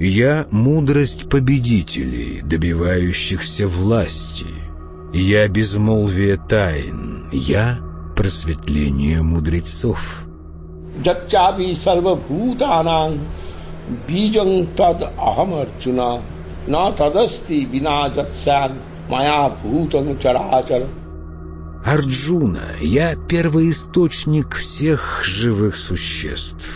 Я мудрость победителей, добивающихся власти. Я безмолвие тайн. Я просветление мудрецов. Джачаби сарвабхутанам биджан тад ахам арчуна на тадасти бина джатсян моя путана чарачар. Арджуна, я первоисточник всех живых существ.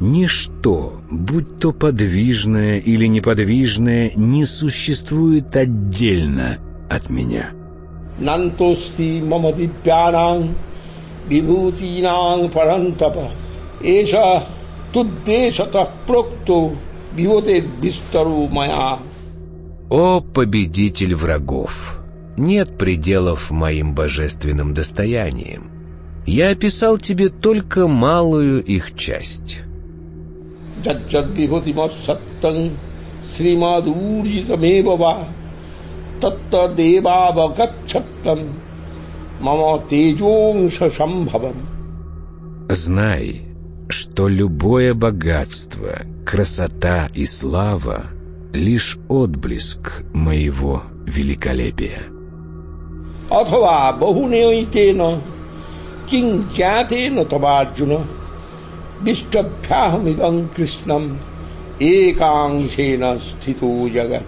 Ничто, будь то подвижное или неподвижное, не существует отдельно от меня. Нантости мамадипьянан, вибутинан парантапа, эша туддешата прокто, бивоте бистару мая. «О, победитель врагов! Нет пределов моим божественным достояниям. Я описал тебе только малую их часть». Знай, что любое богатство, красота и слава — лишь отблеск моего великолепия. Отова, богу не уйти, но Отва бахунейтена, кинкятена табарджуна, виштабхямидам Кришнам, экангшена ститу ягат.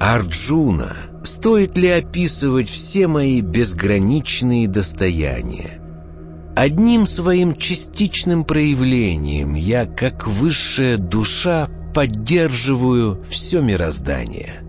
Арджуна, стоит ли описывать все мои безграничные достояния? Одним своим частичным проявлением я, как высшая душа, поддерживаю все мироздание.